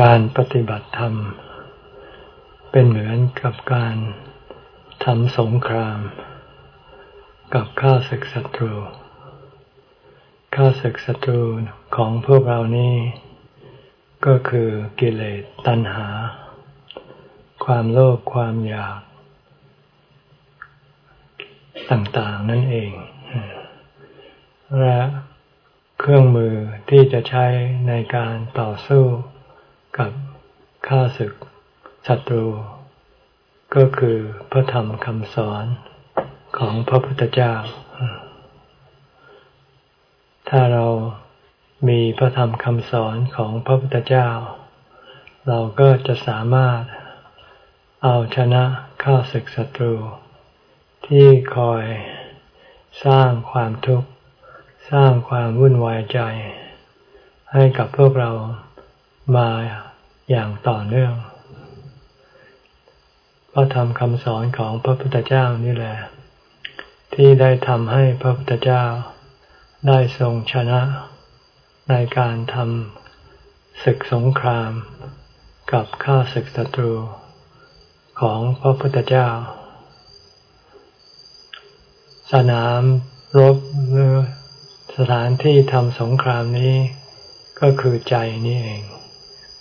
การปฏิบัติธรรม เป็นเหมือนกับการทำสงคราม กับข้าศึกศัตรู ข้าศึกศัตรูของพวกเรานี่ก็คือกิเลสตัณหา ความโลภความอยาก ต่างๆนั่นเอง และเครื่องมือที่จะใช้ในการต่อสู้ กับข้าศึกศัตรู ก็คือพระธรรมคำสอนของพระพุทธเจ้า ถ้าเรามีพระธรรมคำสอนของพระพุทธเจ้า เราก็จะสามารถเอาชนะข้าศึกศัตรู ที่คอยสร้างความทุกข์ สร้างความวุ่นวายใจ ให้กับพวกเรา มาอย่างต่อเนื่องพระธรรมคำสอนของพระพุทธเจ้านี่แหละ ที่ได้ทำให้พระพุทธเจ้าได้ทรงชนะในการทำศึกสงคราม กับข้าศึกศัตรูของพระพุทธเจ้า สนามรบหรือสถานที่ทำสงครามนี้ก็คือใจนี่เอง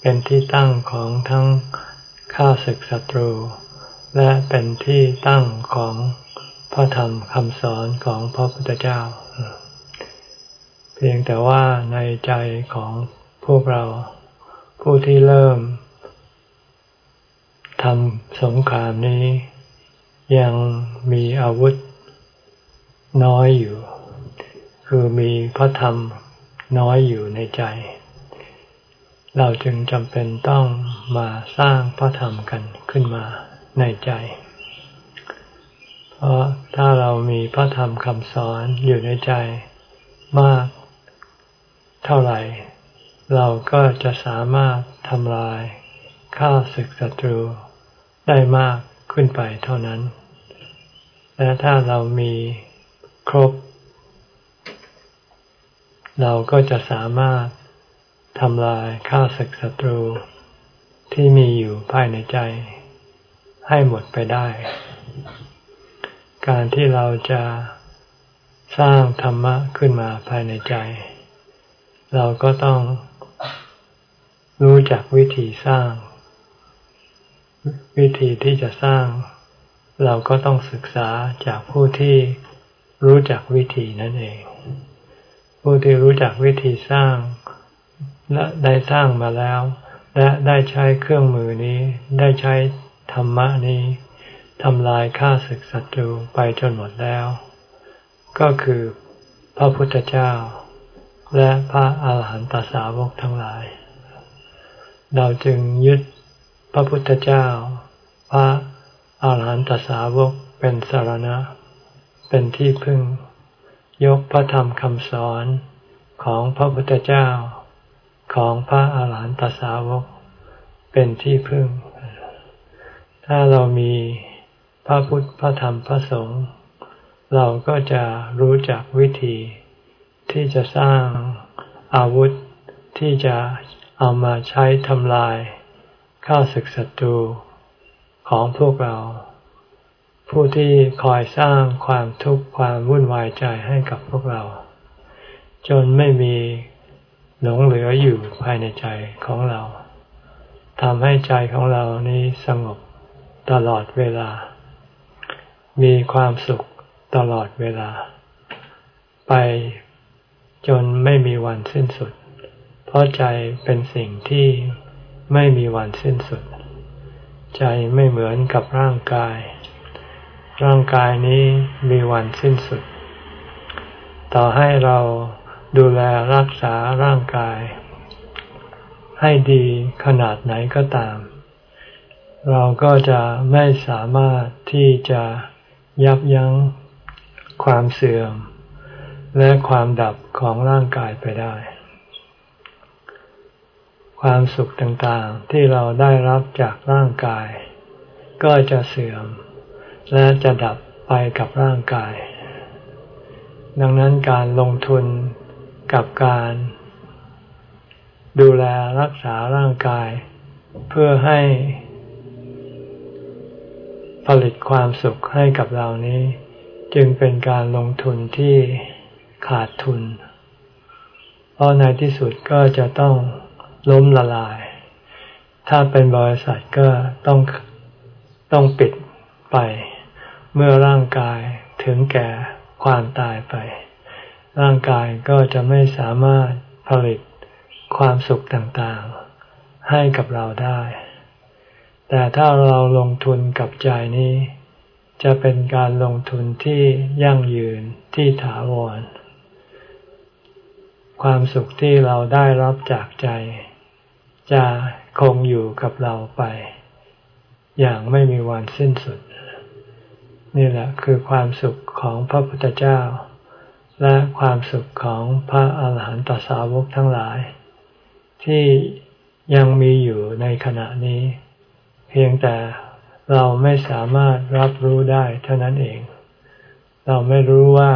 เป็นที่ตั้งของทั้งข้าศึกศัตรู และเป็นที่ตั้งของพระธรรมคำสอนของพระพุทธเจ้า เพียงแต่ว่าในใจของพวกเรา ผู้ที่เริ่มทำสงครามนี้ ยังมีอาวุธน้อยอยู่ คือมีพระธรรมน้อยอยู่ในใจ เราจึงจำเป็นต้องมาสร้างพระธรรมกันขึ้นมาในใจ เพราะถ้าเรามีพระธรรมคำสอนอยู่ในใจมากเท่าไหร่ เราก็จะสามารถทำลายข้าศึกศัตรูได้มากขึ้นไปเท่านั้น และถ้าเรามีครบ เราก็จะสามารถ ทำลายข้าศึกศัตรูที่มีอยู่ภายในใจ ให้หมดไปได้ การที่เราจะสร้างธรรมะขึ้นมาภายในใจ เราก็ต้อง รู้จักวิธีสร้าง วิธีที่จะสร้าง เราก็ต้องศึกษาจากผู้ที่รู้จักวิธีนั่นเอง ผู้ที่รู้จักวิธีสร้าง และได้สร้างมาแล้ว และได้ใช้เครื่องมือนี้ ได้ใช้ธรรมะนี้ทำลายข้าศึกศัตรูไปจนหมดแล้ว ก็คือพระพุทธเจ้า และพระอาหารหันตสาวกทั้งหลาย เราจึงยึดพระพุทธเจ้า พระอาหารหันตสาวกเป็นสารณะ เป็นที่พึ่ง ยกพระธรรมคำสอนของพระพุทธเจ้า ของพระอาหารหันตสาวกเป็นที่พึ่ง ถ้าเรามีพระพุทธพระธรรมพระสงฆ์เราก็จะรู้จักวิธีที่จะสร้างอาวุธที่จะเอามาใช้ทำลายข้าศึกศัตรูของพวกเรา ผู้ที่คอยสร้างความทุกข์ความวุ่นวายใจให้กับพวกเรา จนไม่มี หลงเหลืออยู่ภายในใจของเราทำให้ใจของเรานี้สงบตลอดเวลา มีความสุขตลอดเวลา ไปจนไม่มีวันสิ้นสุด เพราะใจเป็นสิ่งที่ไม่มีวันสิ้นสุด ใจไม่เหมือนกับร่างกาย ร่างกายนี้มีวันสิ้นสุด ต่อให้เรา ดูแลรักษาร่างกาย ให้ดีขนาดไหนก็ตาม เราก็จะไม่สามารถที่จะยับยั้งความเสื่อม และความดับของร่างกายไปได้ ความสุขต่างๆที่เราได้รับจากร่างกาย ก็จะเสื่อม และจะดับไปกับร่างกาย ดังนั้นการลงทุน กับการดูแลรักษาร่างกาย เพื่อให้ ผลิตความสุขให้กับเรานี้ จึงเป็นการลงทุนที่ขาดทุน เพราะในที่สุดก็จะต้องล้มละลาย ถ้าเป็นบริษัทก็ต้องต้องปิดไป เมื่อร่างกายถึงแก่ความตายไป ร่างกายก็จะไม่สามารถผลิตความสุขต่างๆ ให้กับเราได้ แต่ถ้าเราลงทุนกับใจนี้ จะเป็นการลงทุนที่ยั่งยืนที่ถาวร ความสุขที่เราได้รับจากใจ จะคงอยู่กับเราไป อย่างไม่มีวันสิ้นสุด นี่แหละคือความสุขของพระพุทธเจ้า และความสุขของพระอาหารหันตสาวกทั้งหลาย ที่ยังมีอยู่ในขณะนี้ เพียงแต่เราไม่สามารถรับรู้ได้เท่านั้นเอง เราไม่รู้ว่า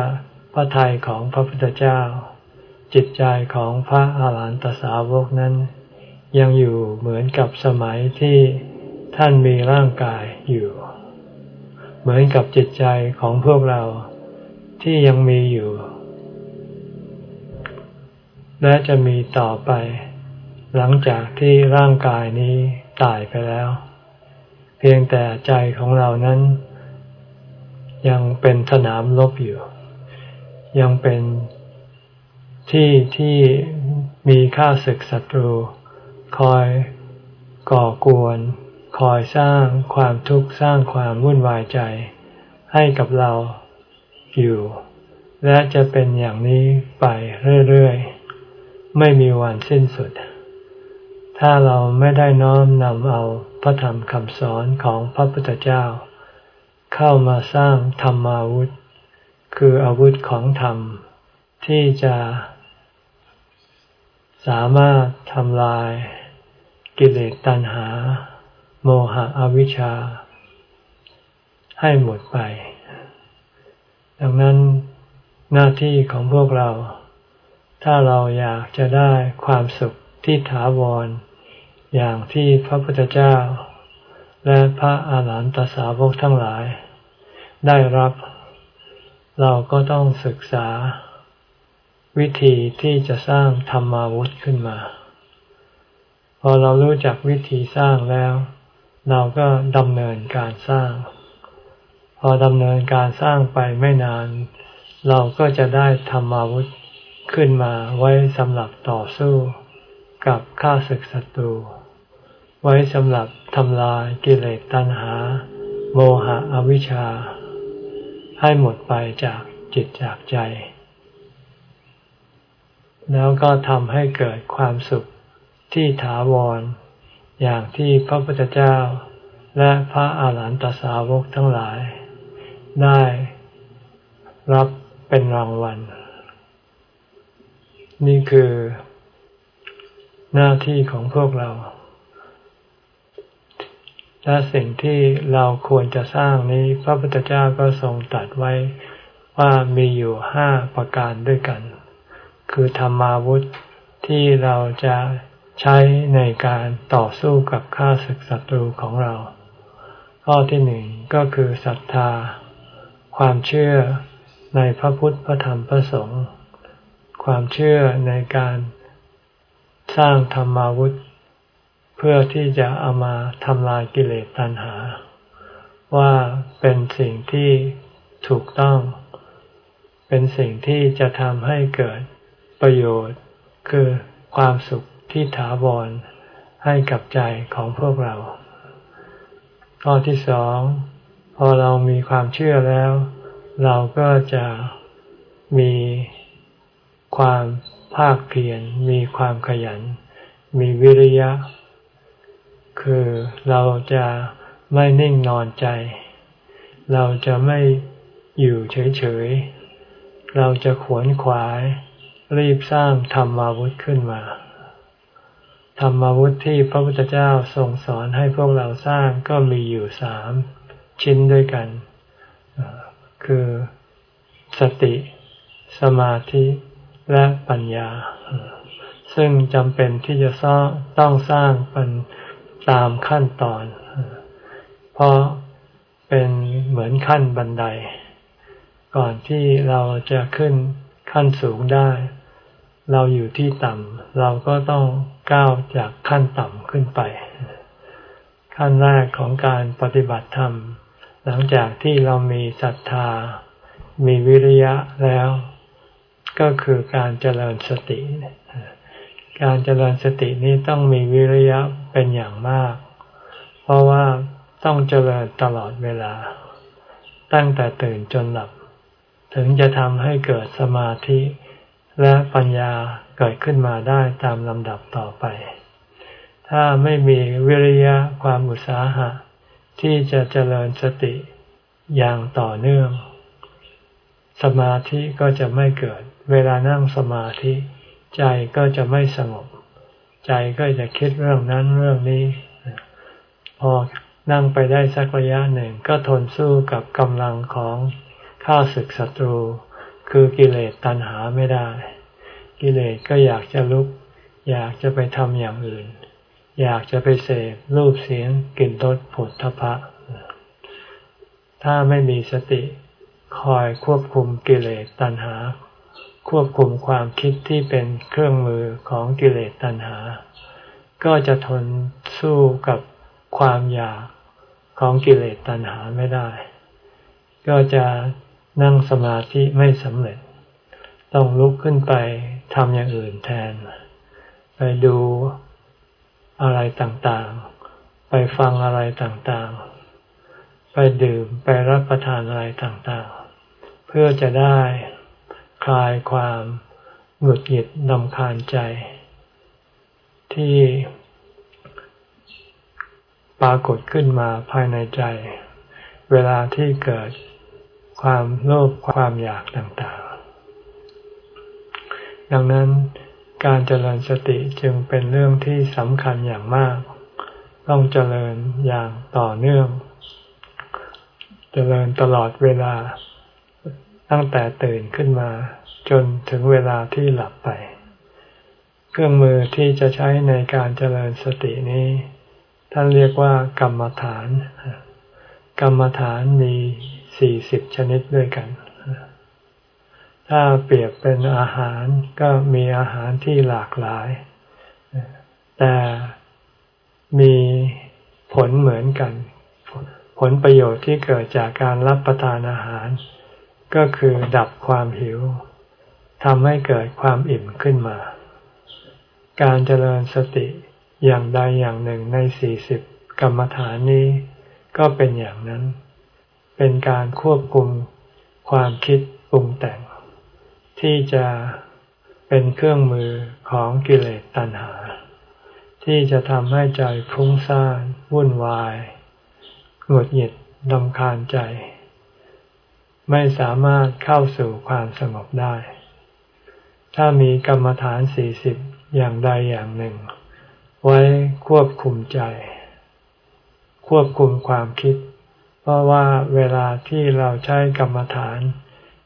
พระทัยของพระพุทธเจ้า จิตใจของพระอาหารหันตสาวกนั้น ยังอยู่เหมือนกับสมัยที่ท่านมีร่างกายอยู่ เหมือนกับจิตใจของพวกเราที่ยังมีอยู่ และจะมีต่อไป หลังจากที่ร่างกายนี้ตายไปแล้ว เพียงแต่ใจของเรานั้น ยังเป็นสนามลบอยู่ ยังเป็นที่ที่มีข้าศึกศัตรู คอยก่อกวน คอยสร้างความทุกข์สร้างความวุ่นวายใจ ให้กับเราอยู่ และจะเป็นอย่างนี้ไปเรื่อย ๆ ไม่มีวันสิ้นสุด ถ้าเราไม่ได้น้อมนำเอาพระธรรมคำสอนของพระพุทธเจ้า เข้ามาสร้างธรรมาวุธ คืออาวุธของธรรม ที่จะสามารถทำลายกิเลสตัณหา โมหะอวิชชา ให้หมดไป ดังนั้นหน้าที่ของพวกเรา ถ้าเราอยากจะได้ความสุขที่ถาวร อย่างที่พระพุทธเจ้า และพระอาหารหันตสาวกทั้งหลาย ได้รับ เราก็ต้องศึกษา วิธีที่จะสร้างธรรมาวุธขึ้นมา พอเรารู้จักวิธีสร้างแล้ว เราก็ดำเนินการสร้าง พอดำเนินการสร้างไปไม่นาน เราก็จะได้ธรรมาวุธ ขึ้นมาไว้สำหรับต่อสู้กับข้าศึกศัตรู ไว้สำหรับทำลายกิเลสตัณหา โมหะอวิชชา ให้หมดไปจากจิตจากใจ แล้วก็ทำให้เกิดความสุขที่ถาวร อย่างที่พระพุทธเจ้า และพระอาหารหันตสาวกทั้งหลาย ได้รับเป็นรางวัล นี่คือหน้าที่ของพวกเรา และสิ่งที่เราควรจะสร้างนี้พระพุทธเจ้าก็ทรงตัดไว้ว่ามีอยู่ห้าประการด้วยกัน คือธรรมาวุธที่เราจะใช้ในการต่อสู้กับข้าศึกศัตรูของเรา ข้อที่หนึ่งก็คือศรัทธา ความเชื่อในพระพุทธพระธรรมพระสงฆ์ ความเชื่อในการสร้างธรรมาวุธ เพื่อที่จะเอามาทำลายกิเลสตัณหา ว่าเป็นสิ่งที่ถูกต้อง เป็นสิ่งที่จะทำให้เกิดประโยชน์ คือความสุขที่ถาวรให้กับใจของพวกเรา ข้อที่สอง พอเรามีความเชื่อแล้ว เราก็จะมี ความภาคเพียรมีความขยัน มีวิริยะ คือเราจะไม่นิ่งนอนใจ เราจะไม่อยู่เฉยๆ เราจะขวนขวาย รีบสร้างธรรมาวุธขึ้นมา ธรรมาวุธที่พระพุทธเจ้าทรงสอนให้พวกเราสร้างก็มีอยู่สามชิ้นด้วยกัน คือสติ สมาธิ และปัญญา ซึ่งจำเป็นที่จะต้องสร้างเป็นตามขั้นตอน เพราะเป็นเหมือนขั้นบันได ก่อนที่เราจะขึ้นขั้นสูงได้ เราอยู่ที่ต่ำเราก็ต้องก้าวจากขั้นต่ำขึ้นไป ขั้นแรกของการปฏิบัติธรรม หลังจากที่เรามีศรัทธา มีวิริยะแล้ว ก็คือการเจริญสติ การเจริญสตินี้ต้องมีวิริยะเป็นอย่างมาก เพราะว่าต้องเจริญตลอดเวลา ตั้งแต่ตื่นจนหลับ ถึงจะทำให้เกิดสมาธิและปัญญาเกิดขึ้นมาได้ตามลำดับต่อไป ถ้าไม่มีวิริยะความอุตสาหะ ที่จะเจริญสติอย่างต่อเนื่อง สมาธิก็จะไม่เกิด เวลานั่งสมาธิ ใจก็จะไม่สงบ ใจก็จะคิดเรื่องนั้นเรื่องนี้ พอนั่งไปได้สักระยะหนึ่งก็ทนสู้กับกำลังของข้าศึกศัตรู คือกิเลสตัณหาไม่ได้ กิเลสก็อยากจะลุก อยากจะไปทำอย่างอื่น อยากจะไปเสพรูปเสียงกลิ่นรสผลทพะ ถ้าไม่มีสติคอยควบคุมกิเลสตัณหา ควบคุมความคิดที่เป็นเครื่องมือของกิเลสตัณหา ก็จะทนสู้กับความอยากของกิเลสตัณหาไม่ได้ ก็จะนั่งสมาธิไม่สำเร็จ ต้องลุกขึ้นไปทำอย่างอื่นแทน ไปดูอะไรต่างๆ ไปฟังอะไรต่างๆ ไปดื่มไปรับประทานอะไรต่างๆ เพื่อจะได้ คลายความหงุดหงิดนำคาญใจ ที่ปรากฏขึ้นมาภายในใจ เวลาที่เกิดความโลภความอยากต่างๆ ดังนั้นการเจริญสติจึงเป็นเรื่องที่สำคัญอย่างมาก ต้องเจริญอย่างต่อเนื่อง เจริญตลอดเวลา ตั้งแต่ตื่นขึ้นมา จนถึงเวลาที่หลับไป เครื่องมือที่จะใช้ในการเจริญสตินี้ ท่านเรียกว่ากรรมฐาน กรรมฐานมีสี่สิบชนิดด้วยกัน ถ้าเปรียบเป็นอาหารก็มีอาหารที่หลากหลาย แต่มีผลเหมือนกัน ผลประโยชน์ที่เกิดจากการรับประทานอาหาร ก็คือดับความหิวทำให้เกิดความอิ่มขึ้นมา การเจริญสติอย่างใดอย่างหนึ่งในสี่สิบกรรมฐานนี้ก็เป็นอย่างนั้น เป็นการควบคุมความคิดปรุงแต่ง ที่จะเป็นเครื่องมือของกิเลสตัณหา ที่จะทำให้ใจฟุ้งซ่านวุ่นวายหงุดหงิดดำคาญใจ ไม่สามารถเข้าสู่ความสงบได้ ถ้ามีกรรมฐานสี่สิบอย่างใดอย่างหนึ่ง ไว้ควบคุมใจ ควบคุมความคิด เพราะว่าเวลาที่เราใช้กรรมฐาน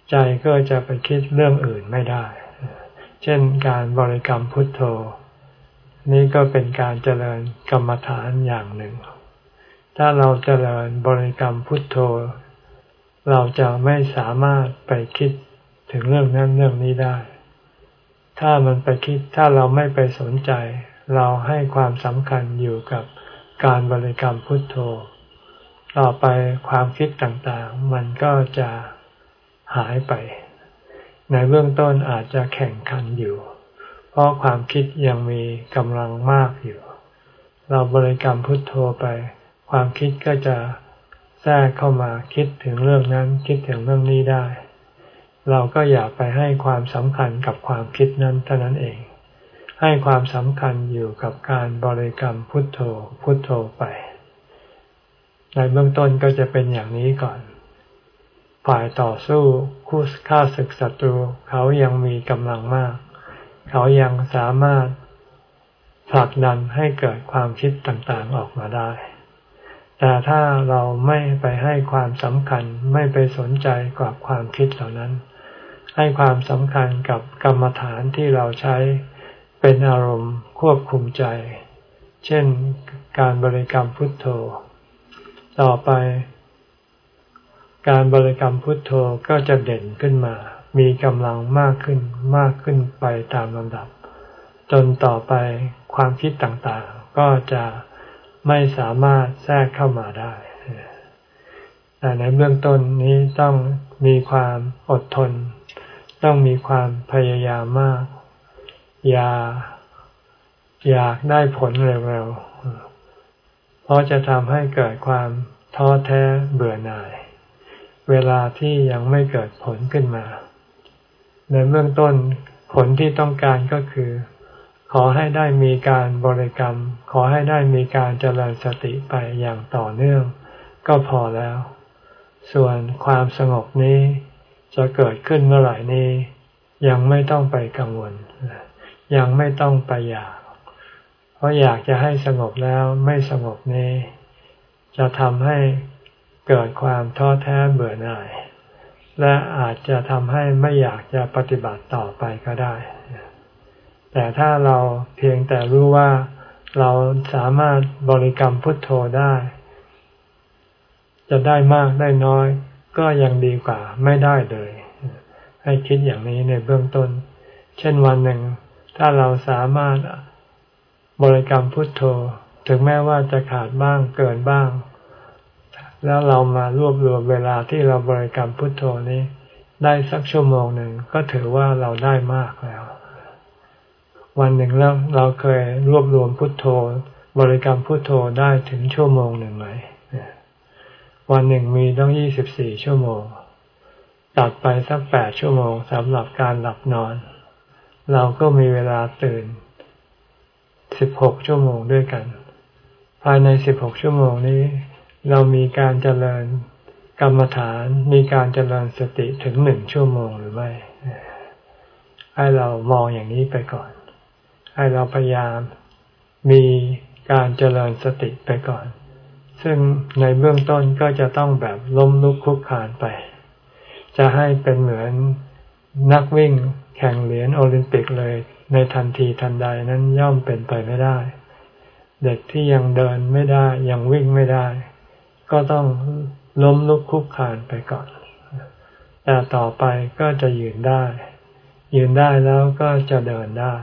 ใจก็จะไปคิดเรื่องอื่นไม่ได้ เช่นการบริกรรมพุทโธ นี่ก็เป็นการเจริญกรรมฐานอย่างหนึ่ง ถ้าเราเจริญบริกรรมพุทโธ เราจะไม่สามารถไปคิดถึงเรื่องนั้นเรื่องนี้ได้ ถ้ามันไปคิดถ้าเราไม่ไปสนใจ เราให้ความสำคัญอยู่กับการบริกรรมพุทโธ ต่อไปความคิดต่างๆ มันก็จะหายไป ในเบื้องต้นอาจจะแข่งขันอยู่ เพราะความคิดยังมีกำลังมากอยู่ เราบริกรรมพุทโธไป ความคิดก็จะ แทรกเข้ามาคิดถึงเรื่องนั้นคิดถึงเรื่องนี้ได้ เราก็อย่าไปให้ความสำคัญกับความคิดนั้นเท่านั้นเอง ให้ความสำคัญอยู่กับการบริกรรมพุทโธพุทโธไป ในเบื้องต้นก็จะเป็นอย่างนี้ก่อน ฝ่ายต่อสู้คู่ฆ่าศึกศัตรูเขายังมีกำลังมาก เขายังสามารถผลักดันให้เกิดความคิดต่างๆออกมาได้ แต่ถ้าเราไม่ไปให้ความสำคัญไม่ไปสนใจกับความคิดเหล่านั้น ให้ความสำคัญกับกรรมฐานที่เราใช้เป็นอารมณ์ควบคุมใจ เช่นการบริกรรมพุทโธ ต่อไป การบริกรรมพุทโธก็จะเด่นขึ้นมา มีกำลังมากขึ้นมากขึ้นไปตามลำดับ จนต่อไปความคิดต่างๆ ก็จะ ไม่สามารถแทรกเข้ามาได้ แต่ในเบื้องต้นนี้ต้องมีความอดทน ต้องมีความพยายามมาก อย่าอยากได้ผลเร็วๆ เพราะจะทำให้เกิดความท้อแท้เบื่อหน่าย เวลาที่ยังไม่เกิดผลขึ้นมา ในเบื้องต้นผลที่ต้องการก็คือ ขอให้ได้มีการบริกรรม ขอให้ได้มีการเจริญสติไปอย่างต่อเนื่อง ก็พอแล้ว ส่วนความสงบนี้จะเกิดขึ้นเมื่อไหร่นี้ ยังไม่ต้องไปกังวล ยังไม่ต้องไปอยาก เพราะอยากจะให้สงบแล้วไม่สงบนี้ จะทำให้เกิดความท้อแท้เบื่อหน่าย และอาจจะทำให้ไม่อยากจะปฏิบัติต่อไปก็ได้ แต่ถ้าเราเพียงแต่รู้ว่าเราสามารถบริกรรมพุทโธได้ จะได้มากได้น้อย ก็ยังดีกว่าไม่ได้เลย ให้คิดอย่างนี้ในเบื้องต้น เช่นวันหนึ่ง ถ้าเราสามารถบริกรรมพุทโธ ถึงแม้ว่าจะขาดบ้างเกินบ้าง แล้วเรามารวบรวมเวลาที่เราบริกรรมพุทโธนี้ ได้สักชั่วโมงหนึ่งก็ถือว่าเราได้มากแล้ว วันหนึ่งแล้วเราเคยรวบรวมพุทโธ บริกรรมพุทโธได้ถึงชั่วโมงหนึ่งไหมวันหนึ่งมีต้องยี่สิบสี่ชั่วโมง ตัดไปสักแปดชั่วโมงสำหรับการหลับนอน เราก็มีเวลาตื่นสิบหกชั่วโมงด้วยกัน ภายในสิบหกชั่วโมงนี้ เรามีการเจริญกรรมฐานมีการเจริญสติถึงหนึ่งชั่วโมงหรือไม่ ให้เรามองอย่างนี้ไปก่อน ให้เราพยายามมีการเจริญสติไปก่อน ซึ่งในเบื้องต้นก็จะต้องแบบล้มลุกคลุกคานไป จะให้เป็นเหมือนนักวิ่งแข่งเหรียญโอลิมปิกเลยในทันทีทันใดนั้นย่อมเป็นไปไม่ได้ เด็กที่ยังเดินไม่ได้ยังวิ่งไม่ได้ ก็ต้องล้มลุกคลุกคานไปก่อน แต่ต่อไปก็จะยืนได้ ยืนได้แล้วก็จะเดินได้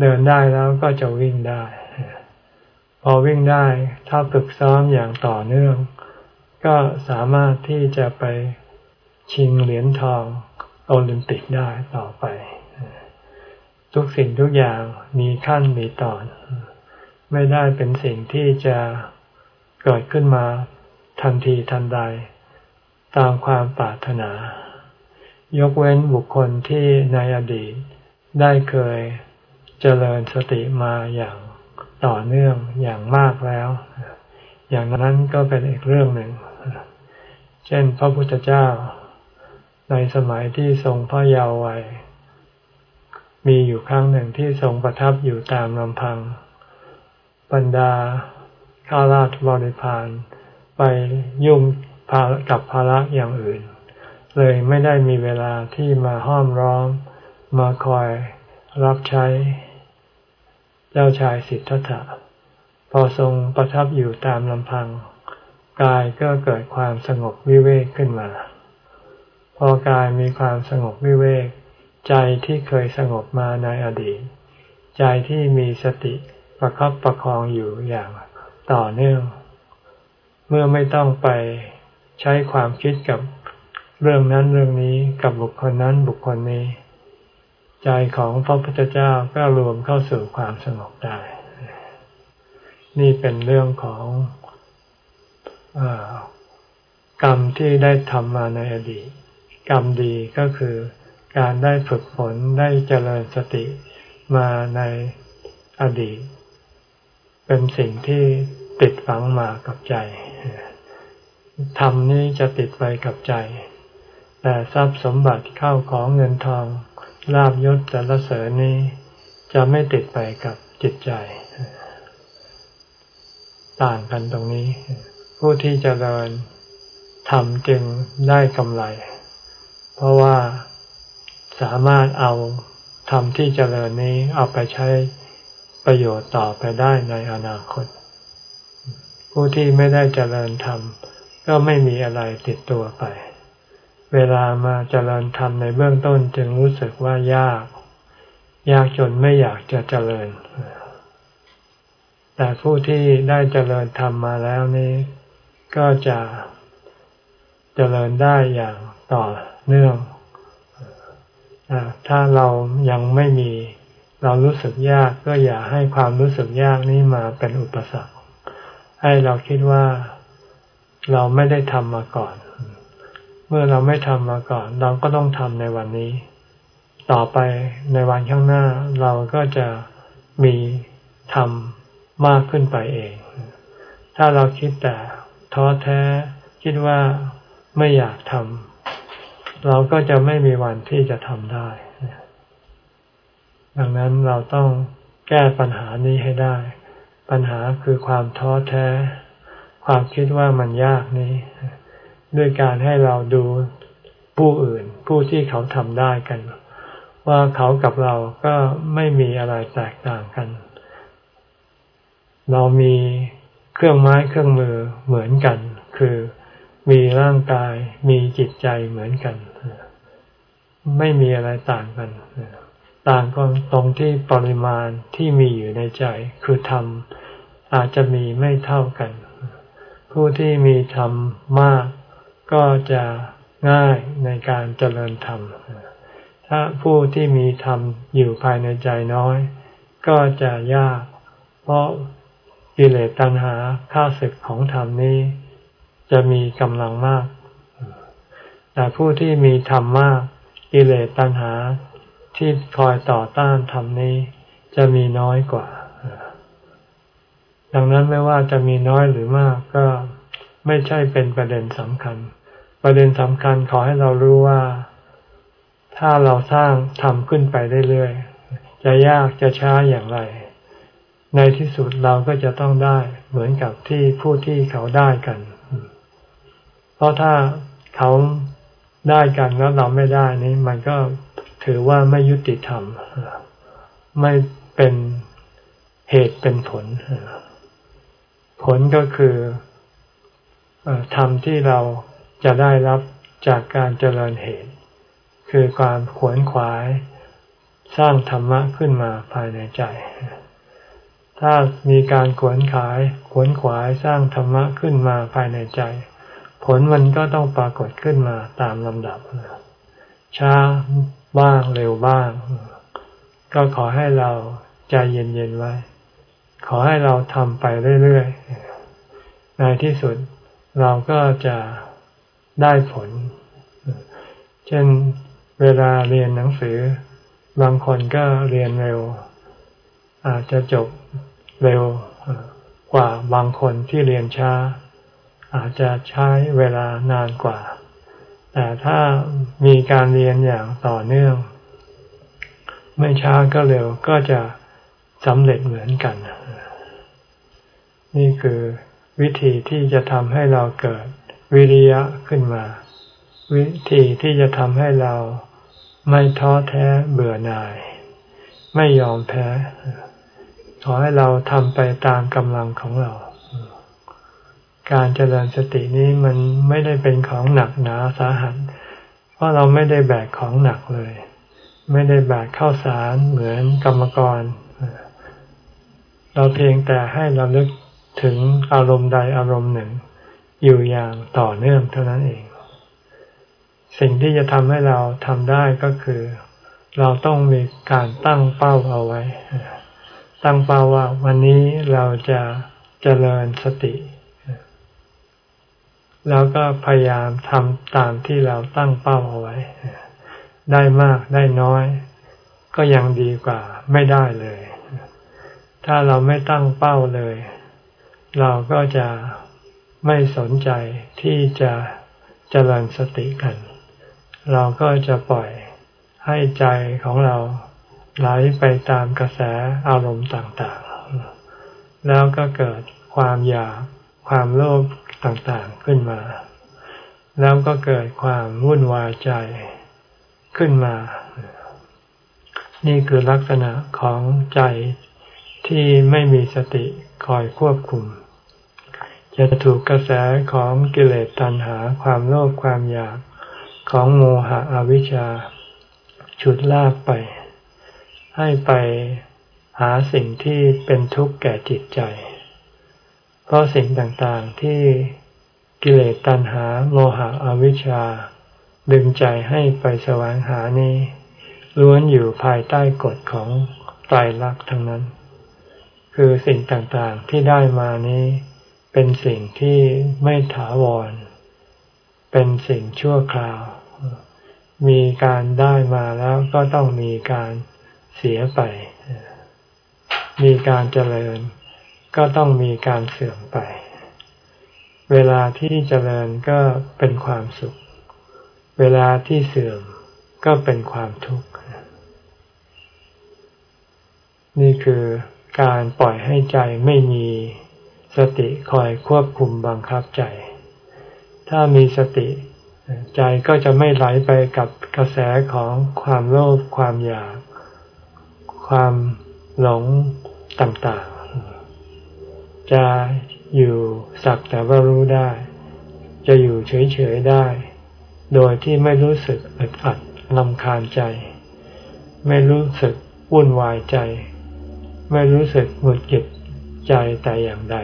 เดินได้แล้วก็จะวิ่งได้ พอวิ่งได้ถ้าฝึกซ้อมอย่างต่อเนื่อง ก็สามารถที่จะไปชิงเหรียญทองโอลิมปิกได้ต่อไป ทุกสิ่งทุกอย่างมีขั้นมีตอน ไม่ได้เป็นสิ่งที่จะเกิดขึ้นมาทันทีทันใด ตามความปรารถนา ยกเว้นบุคคลที่ในอดีตได้เคย เจริญสติมาอย่างต่อเนื่องอย่างมากแล้ว อย่างนั้นก็เป็นอีกเรื่องหนึ่ง เช่นพระพุทธเจ้า ในสมัยที่ทรงพระเยาว์วัย มีอยู่ครั้งหนึ่งที่ทรงประทับอยู่ตามลำพัง บรรดาข้าราชบริพารไปยุ่งกับภาระอย่างอื่น เลยไม่ได้มีเวลาที่มาห้อมร้อมมาคอยรับใช้ จ้าชายสิทธัตถะ พอทรงประทับอยู่ตามลำพัง กายก็เกิดความสงบวิเวกขึ้นมา พอกายมีความสงบวิเวก ใจที่เคยสงบมาในอดีต ใจที่มีสติประคับประคองอยู่อย่างต่อเนื่อง เมื่อไม่ต้องไปใช้ความคิดกับเรื่องนั้นเรื่องนี้กับบุคคลนั้นบุคคลนี้ ใจของพระพุทธเจ้าก็รวมเข้าสู่ความสงบได้ นี่เป็นเรื่องของอกรรมที่ได้ทำมาในอดีต กรรมดีก็คือการได้ฝึกฝนได้เจริญสติมาในอดีต เป็นสิ่งที่ติดฝังมากับใจธรรมนี้จะติดไปกับใจ แต่ทรัพย์สมบัติเข้าของเงินทอง ลาบยศสรรเสริญนี้ จะไม่ติดไปกับจิตใจ ต่างกันตรงนี้ ผู้ที่จเจริญทำจึงได้กำไร เพราะว่าสามารถเอาธรรมที่เจริญนี้เอาไปใช้ประโยชน์ต่อไปได้ในอนาคต ผู้ที่ไม่ได้เจริญธรรมก็ไม่มีอะไรติดตัวไป เวลามาเจริญธรรมในเบื้องต้นจึงรู้สึกว่ายาก ยากจนไม่อยากจะเจริญ แต่ผู้ที่ได้เจริญธรรมมาแล้วนี้ ก็จะเจริญได้อย่างต่อเนื่องถ้าเรายังไม่มีเรารู้สึกยากก็อย่าให้ความรู้สึกยากนี้มาเป็นอุปสรรค ให้เราคิดว่าเราไม่ได้ทำมาก่อน เมื่อเราไม่ทำมาก่อน เราก็ต้องทำในวันนี้ ต่อไปในวันข้างหน้า เราก็จะมีทำมากขึ้นไปเอง ถ้าเราคิดแต่ท้อแท้คิดว่าไม่อยากทำเราก็จะไม่มีวันที่จะทำได้ดังนั้นเราต้องแก้ปัญหานี้ให้ได้ ปัญหาคือความท้อแท้ ความคิดว่ามันยากนี้ ด้วยการให้เราดูผู้อื่น ผู้ที่เขาทำได้กัน ว่าเขากับเราก็ไม่มีอะไรแตกต่างกัน เรามีเครื่องไม้เครื่องมือเหมือนกัน คือมีร่างกายมีจิตใจเหมือนกัน ไม่มีอะไรต่างกันต่างก็ตรงที่ปริมาณที่มีอยู่ในใจ คือธรรมอาจจะมีไม่เท่ากัน ผู้ที่มีธรรมมาก ก็จะง่ายในการเจริญธรรม ถ้าผู้ที่มีธรรมอยู่ภายในใจน้อย ก็จะยาก เพราะกิเลสตัณหาข้าศึกของธรรมนี้ จะมีกำลังมาก แต่ผู้ที่มีธรรมมากกิเลสตัณหาที่คอยต่อต้านธรรมนี้ จะมีน้อยกว่า ดังนั้นไม่ว่าจะมีน้อยหรือมากก็ ไม่ใช่เป็นประเด็นสำคัญ ประเด็นสำคัญขอให้เรารู้ว่า ถ้าเราสร้างทำขึ้นไปเรื่อยๆ จะยากจะช้าอย่างไร ในที่สุดเราก็จะต้องได้เหมือนกับที่ผู้ที่เขาได้กัน เพราะถ้าเขาได้กันแล้วเราไม่ได้นี้ มันก็ถือว่าไม่ยุติธรรม ไม่เป็นเหตุเป็นผล ผลก็คือ ธรรมที่เราจะได้รับจากการเจริญเหตุ คือความขวนขวาย สร้างธรรมะขึ้นมาภายในใจ ถ้ามีการขวนขายขวนขวายสร้างธรรมะขึ้นมาภายในใจ ผลมันก็ต้องปรากฏขึ้นมาตามลำดับช้าบ้างเร็วบ้าง ก็ขอให้เราใจเย็นๆไว้ ขอให้เราทำไปเรื่อยๆในที่สุด เราก็จะได้ผล เช่นเวลาเรียนหนังสือ บางคนก็เรียนเร็ว อาจจะจบเร็วกว่าบางคนที่เรียนช้า อาจจะใช้เวลานานกว่า แต่ถ้ามีการเรียนอย่างต่อเนื่อง ไม่ช้าก็เร็วก็จะสำเร็จเหมือนกัน นี่คือ วิธีที่จะทำให้เราเกิดวิริยะขึ้นมา วิธีที่จะทำให้เราไม่ท้อแท้เบื่อหน่าย ไม่ยอมแพ้ ขอให้เราทำไปตามกำลังของเรา การเจริญสตินี้มันไม่ได้เป็นของหนักหนาสาหัส เพราะเราไม่ได้แบกของหนักเลย ไม่ได้แบกข้าวสารเหมือนกรรมกร เราเพียงแต่ให้เราลึก ถึงอารมณ์ใดอารมณ์หนึ่ง อยู่อย่างต่อเนื่องเท่านั้นเอง สิ่งที่จะทำให้เราทำได้ก็คือ เราต้องมีการตั้งเป้าเอาไว้ ตั้งเป้าว่าวันนี้เราจะเจริญสติ แล้วก็พยายามทำตามที่เราตั้งเป้าเอาไว้ ได้มากได้น้อย ก็ยังดีกว่าไม่ได้เลย ถ้าเราไม่ตั้งเป้าเลย เราก็จะไม่สนใจที่จะเจริญสติกัน เราก็จะปล่อยให้ใจของเราไหลไปตามกระแสอารมณ์ต่างๆ แล้วก็เกิดความอยากความโลภต่างๆขึ้นมา แล้วก็เกิดความวุ่นวายใจขึ้นมา นี่คือลักษณะของใจที่ไม่มีสติคอยควบคุม จะถูกกระแสของกิเลสตัณหาความโลภความอยากของโมหะอวิชชา ฉุดลากไป ให้ไปหาสิ่งที่เป็นทุกข์แก่จิตใจ เพราะสิ่งต่างๆที่กิเลสตัณหาโมหะอวิชชา ดึงใจให้ไปแสวงหานี้ล้วนอยู่ภายใต้กฎของไตรลักษณ์ทั้งนั้น คือสิ่งต่างๆที่ได้มานี้ เป็นสิ่งที่ไม่ถาวร เป็นสิ่งชั่วคราว มีการได้มาแล้วก็ต้องมีการเสียไป มีการเจริญ ก็ต้องมีการเสื่อมไป เวลาที่เจริญก็เป็นความสุข เวลาที่เสื่อมก็เป็นความทุกข์ นี่คือการปล่อยให้ใจไม่มี สติคอยควบคุมบังคับใจ ถ้ามีสติ ใจก็จะไม่ไหลไปกับกระแสของความโลภความอยาก ความหลงต่างๆ จะอยู่สักแต่ว่ารู้ได้ จะอยู่เฉยๆได้ โดยที่ไม่รู้สึกอึดอัดลำคาญใจ ไม่รู้สึกวุ่นวายใจ ไม่รู้สึกหงุดหงิดใจแต่อย่างใด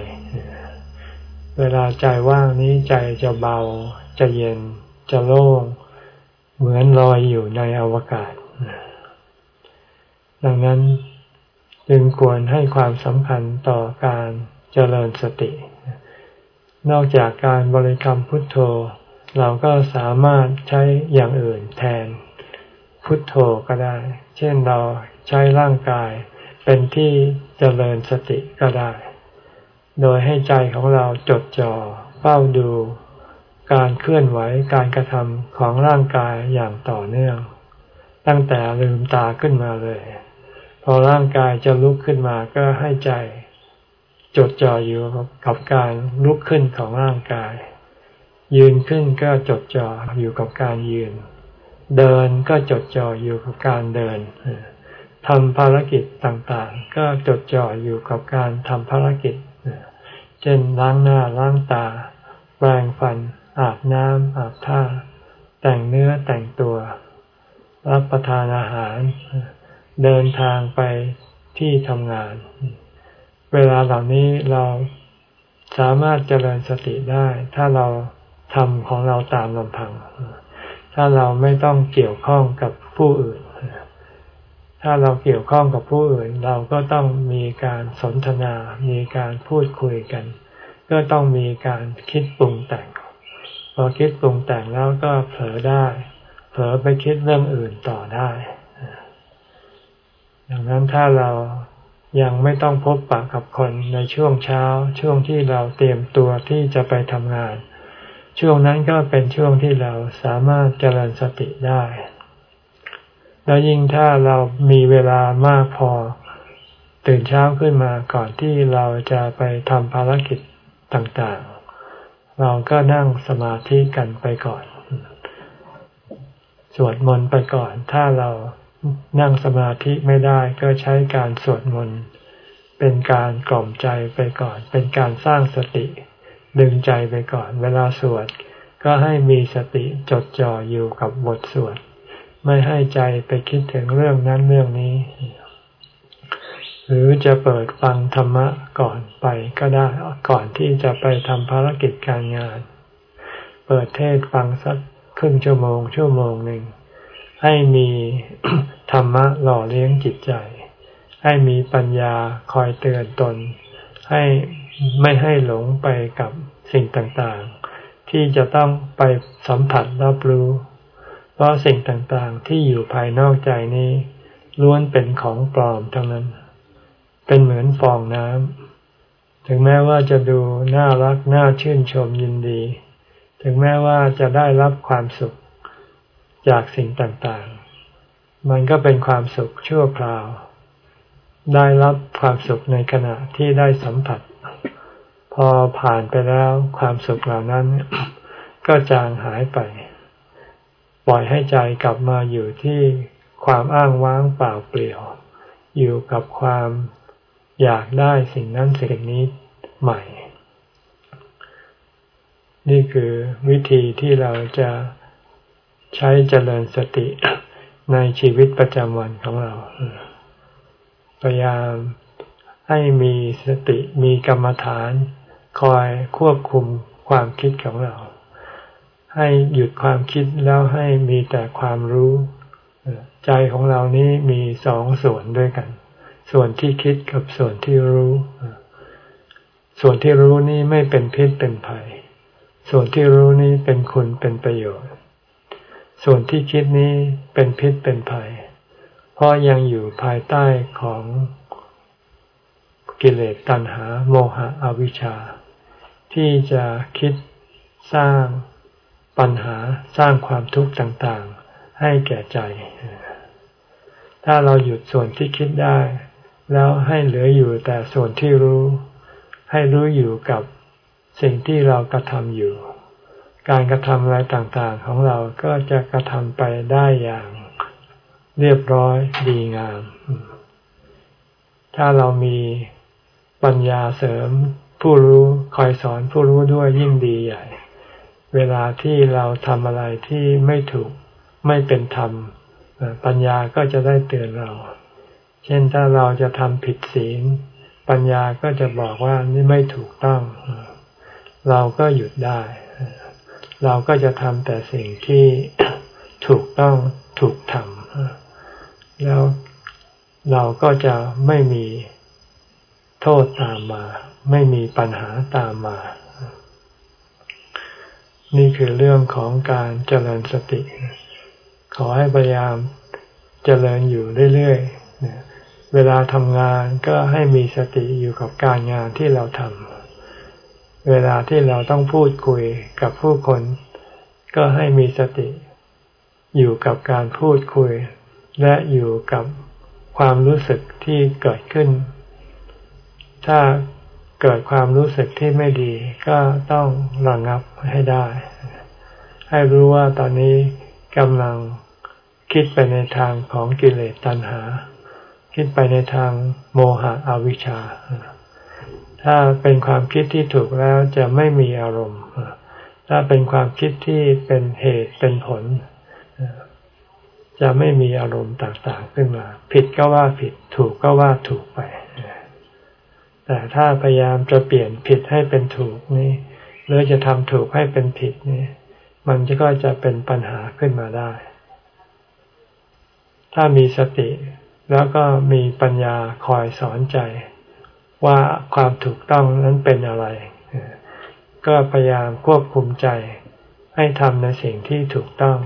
เวลาใจว่างนี้ใจจะเบา จะเย็น จะโล่ง เหมือนลอยอยู่ในอวกาศ ดังนั้นจึงควรให้ความสำคัญต่อการเจริญสติ นอกจากการบริกรรมพุทโธ เราก็สามารถใช้อย่างอื่นแทนพุทโธก็ได้ เช่นเราใช้ร่างกายเป็นที่เจริญสติก็ได้ โดยให้ใจของเราจดจ่อเฝ้าดู การเคลื่อนไหวการกระทำของร่างกายอย่างต่อเนื่อง ตั้งแต่ลืมตาขึ้นมาเลย พอร่างกายจะลุกขึ้นมาก็ให้ใจ จดจ่ออยู่กับการลุกขึ้นของร่างกาย ยืนขึ้นก็จดจ่ออยู่กับการยืน เดินก็จดจ่ออยู่กับการเดินทำภารกิจต่างๆ ก็จดจ่ออยู่กับการทำภารกิจ เช่นล้างหน้าล้างตา แปรงฟัน อาบน้ำอาบท่า แต่งเนื้อแต่งตัว รับประทานอาหาร เดินทางไปที่ทำงาน เวลาเหล่านี้เราสามารถเจริญสติได้ ถ้าเราทำของเราตามลำพัง ถ้าเราไม่ต้องเกี่ยวข้องกับผู้อื่น ถ้าเราเกี่ยวข้องกับผู้อื่น เราก็ต้องมีการสนทนา มีการพูดคุยกัน ก็ต้องมีการคิดปรุงแต่ง พอคิดปรุงแต่งแล้วก็เผลอได้ เผลอไปคิดเรื่องอื่นต่อได้ดังนั้นถ้าเรายังไม่ต้องพบปะกับคนในช่วงเช้า ช่วงที่เราเตรียมตัวที่จะไปทำงาน ช่วงนั้นก็เป็นช่วงที่เราสามารถเจริญสติได้ แล้วยิ่งถ้าเรามีเวลามากพอ ตื่นเช้าขึ้นมาก่อนที่เราจะไปทำภารกิจต่างๆ เราก็นั่งสมาธิกันไปก่อน สวดมนต์ไปก่อน ถ้าเรานั่งสมาธิไม่ได้ก็ใช้การสวดมนต์เป็นการกล่อมใจไปก่อน เป็นการสร้างสติ ดึงใจไปก่อน เวลาสวดก็ให้มีสติจดจ่ออยู่กับบทสวด ไม่ให้ใจไปคิดถึงเรื่องนั้นเรื่องนี้ หรือจะเปิดฟังธรรมะก่อนไปก็ได้ก่อนที่จะไปทำภารกิจการงาน เปิดเทศฟังสักครึ่งชั่วโมงชั่วโมงหนึ่งให้มีธรรมะหล่อเลี้ยงจิตใจ ให้มีปัญญาคอยเตือนตน ให้ไม่ให้หลงไปกับสิ่งต่างๆ ที่จะต้องไปสัมผัสรับรู้ ราะสิ่งต่างๆที่อยู่ภายนอกใจนี้ ล้วนเป็นของปลอมทั้งนั้น เป็นเหมือนฟองน้ำถึงแม้ว่าจะดูน่ารักน่าชื่นชมยินดี ถึงแม้ว่าจะได้รับความสุขจากสิ่งต่างๆ มันก็เป็นความสุขชั่วคราว ได้รับความสุขในขณะที่ได้สัมผัส พอผ่านไปแล้วความสุขเหล่านั้น ก็จางหายไป ปล่อยให้ใจกลับมาอยู่ที่ความอ้างว้างเปล่าเปลี่ยว อยู่กับความอยากได้สิ่งนั้นสิ่งนี้ใหม่ นี่คือวิธีที่เราจะใช้เจริญสติในชีวิตประจำวันของเรา พยายามให้มีสติมีกรรมฐาน คอยควบคุมความคิดของเรา ให้หยุดความคิดแล้วให้มีแต่ความรู้ใจของเรานี้มีสองส่วนด้วยกัน ส่วนที่คิดกับส่วนที่รู้ ส่วนที่รู้นี่ไม่เป็นพิษเป็นภัย ส่วนที่รู้นี่เป็นคุณเป็นประโยชน์ ส่วนที่คิดนี้เป็นพิษเป็นภัย เพราะยังอยู่ภายใต้ของกิเลสตัณหา โมหะอวิชชา ที่จะคิดสร้าง ปัญหาสร้างความทุกข์ต่างๆ ให้แก่ใจ ถ้าเราหยุดส่วนที่คิดได้ แล้วให้เหลืออยู่แต่ส่วนที่รู้ ให้รู้อยู่กับสิ่งที่เรากระทำอยู่ การกระทำอะไรต่างๆ ของเราก็จะกระทำไปได้อย่างเรียบร้อยดีงาม ถ้าเรามีปัญญาเสริมผู้รู้คอยสอนผู้รู้ด้วยยิ่งดีใหญ่ เวลาที่เราทำอะไรที่ไม่ถูกไม่เป็นธรรม ปัญญาก็จะได้เตือนเรา เช่นถ้าเราจะทำผิดศีล ปัญญาก็จะบอกว่านี่ไม่ถูกต้อง เราก็หยุดได้ เราก็จะทำแต่สิ่งที่ถูกต้องถูกทำแล้วเราก็จะไม่มีโทษตามมา ไม่มีปัญหาตามมา นี่คือเรื่องของการเจริญสติ ขอให้พยายามเจริญอยู่เรื่อยๆ เวลาทำงานก็ให้มีสติอยู่กับการงานที่เราทำ เวลาที่เราต้องพูดคุยกับผู้คน ก็ให้มีสติ อยู่กับการพูดคุย และอยู่กับความรู้สึกที่เกิดขึ้น ถ้า เกิดความรู้สึกที่ไม่ดีก็ต้องระงงับให้ได้ ให้รู้ว่าตอนนี้กำลังคิดไปในทางของกิเลสตัณหา คิดไปในทางโมหะอวิชชา ถ้าเป็นความคิดที่ถูกแล้วจะไม่มีอารมณ์ ถ้าเป็นความคิดที่เป็นเหตุเป็นผล จะไม่มีอารมณ์ต่างๆขึ้นมา ผิดก็ว่าผิดถูกก็ว่าถูกไป แต่ถ้าพยายามจะเปลี่ยนผิดให้เป็นถูกนี่ หรือจะทำถูกให้เป็นผิดนี่มันก็จะเป็นปัญหาขึ้นมาได้ ถ้ามีสติแล้วก็มีปัญญาคอยสอนใจ ว่าความถูกต้องนั้นเป็นอะไร ก็พยายามควบคุมใจ ให้ทำในสิ่งที่ถูกต้อง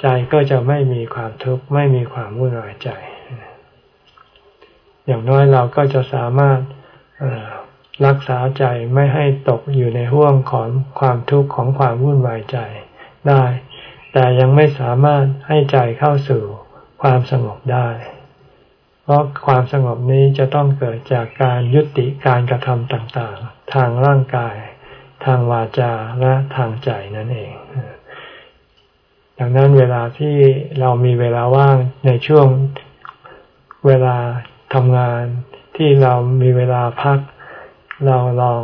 ใจก็จะไม่มีความทุกข์ไม่มีความวุ่นวายใจ อย่างน้อยเราก็จะสามารถ รักษาใจไม่ให้ตกอยู่ในห่วงของความทุกข์ของความวุ่นวายใจได้ แต่ยังไม่สามารถให้ใจเข้าสู่ความสงบได้ เพราะความสงบนี้จะต้องเกิดจากการยุติการกระทำต่างๆ ทางร่างกาย ทางวาจาและทางใจนั่นเอง ดังนั้นเวลาที่เรามีเวลาว่างในช่วงเวลาทำงาน ที่เรามีเวลาพัก เราลอง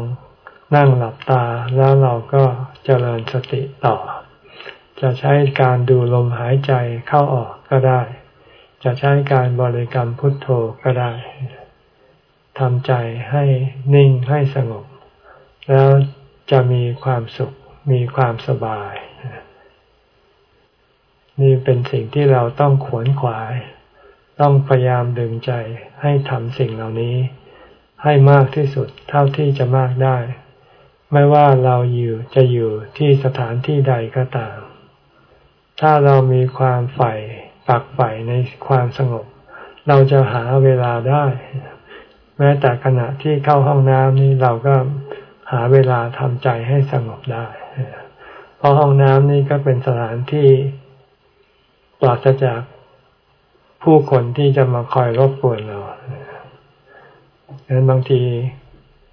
นั่งหลับตาแล้วเราก็เจริญสติต่อ จะใช้การดูลมหายใจเข้าออกก็ได้ จะใช้การบริกรรมพุทโธก็ได้ทำใจให้นิ่งให้สงบ แล้วจะมีความสุขมีความสบาย นี่เป็นสิ่งที่เราต้องขวนขวาย ต้องพยายามดึงใจให้ทำสิ่งเหล่านี้ ให้มากที่สุดเท่าที่จะมากได้ ไม่ว่าเราอยู่จะอยู่ที่สถานที่ใดก็ตาม ถ้าเรามีความใฝ่ปักใฝ่ในความสงบ เราจะหาเวลาได้ แม้แต่ขณะที่เข้าห้องน้ำนี่เราก็หาเวลาทำใจให้สงบได้เพราะห้องน้ำนี่ก็เป็นสถานที่ปราศจาก ผู้คนที่จะมาคอยรบกวนเราดังนั้นบางที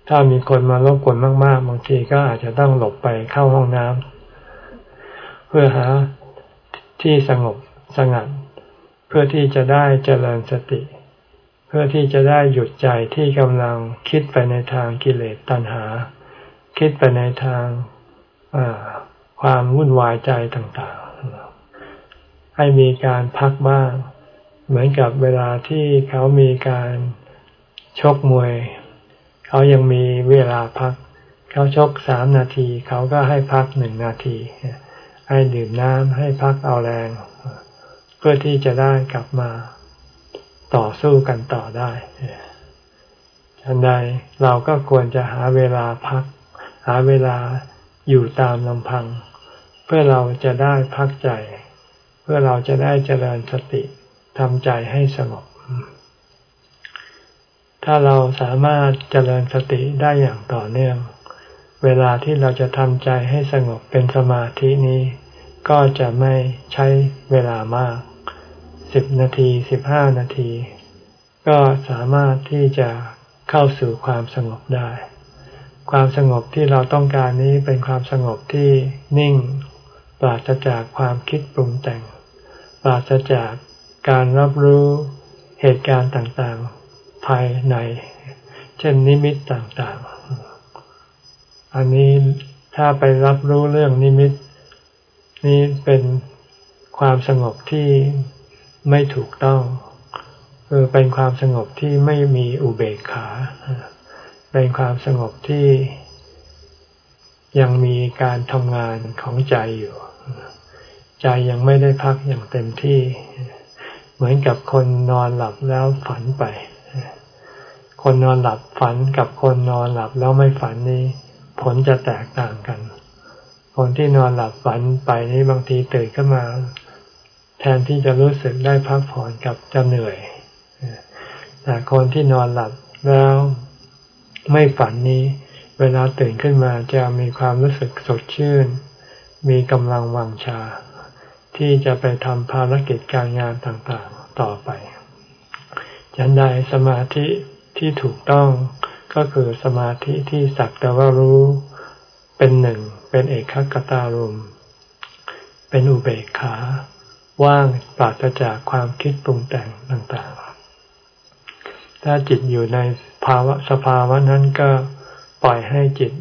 ถ้ามีคนมารบกวนมากๆ บางทีก็อาจจะต้องหลบไปเข้าห้องน้ำเพื่อหาที่สงบสงัด เพื่อที่จะได้เจริญสติ เพื่อที่จะได้หยุดใจที่กำลังคิดไปในทางกิเลสตัณหา คิดไปในทางความวุ่นวายใจต่างๆ ให้มีการพักบ้าง เหมือนกับเวลาที่เขามีการชกมวย เขายังมีเวลาพัก เขาชกสามนาที เขาก็ให้พักหนึ่งนาที ให้ดื่มน้ำให้พักเอาแรง เพื่อที่จะได้กลับมาต่อสู้กันต่อได้ฉันใดเราก็ควรจะหาเวลาพัก หาเวลาอยู่ตามลำพัง เพื่อเราจะได้พักใจ เพื่อเราจะได้เจริญสติ ทำใจให้สงบ ถ้าเราสามารถเจริญสติได้อย่างต่อเนื่อง เวลาที่เราจะทำใจให้สงบเป็นสมาธินี้ ก็จะไม่ใช้เวลามากสิบนาทีสิบห้านาที ก็สามารถที่จะเข้าสู่ความสงบได้ ความสงบที่เราต้องการนี้เป็นความสงบที่นิ่ง ปราศจากความคิดปรุงแต่ง ปราศจาก การรับรู้เหตุการณ์ต่างๆ ภายใน เช่นนิมิตต่างๆ อันนี้ถ้าไปรับรู้เรื่องนิมิต นี้เป็นความสงบที่ไม่ถูกต้องคือเป็นความสงบที่ไม่มีอุเบกขา เป็นความสงบที่ยังมีการทำงานของใจอยู่ ใจยังไม่ได้พักอย่างเต็มที่ เหมือนกับคนนอนหลับแล้วฝันไป คนนอนหลับฝันกับคนนอนหลับแล้วไม่ฝันนี้ ผลจะแตกต่างกัน คนที่นอนหลับฝันไปนี้บางทีตื่นขึ้นมา แทนที่จะรู้สึกได้พักผ่อนกับจะเหนื่อย แต่คนที่นอนหลับแล้วไม่ฝันนี้ เวลาตื่นขึ้นมาจะมีความรู้สึกสดชื่น มีกำลังวังชา ที่จะไปทำภารกิจการงานต่างๆต่อไปฉันใดสมาธิที่ถูกต้องก็คือสมาธิที่สักแต่ว่ารู้เป็นหนึ่งเป็นเอกคตารมเป็นอุเบกขา ว่างปราศจากความคิดปรุงแต่งต่างๆ ถ้าจิตอยู่ในภาวะสภาวะนั้นก็ปล่อยให้จิต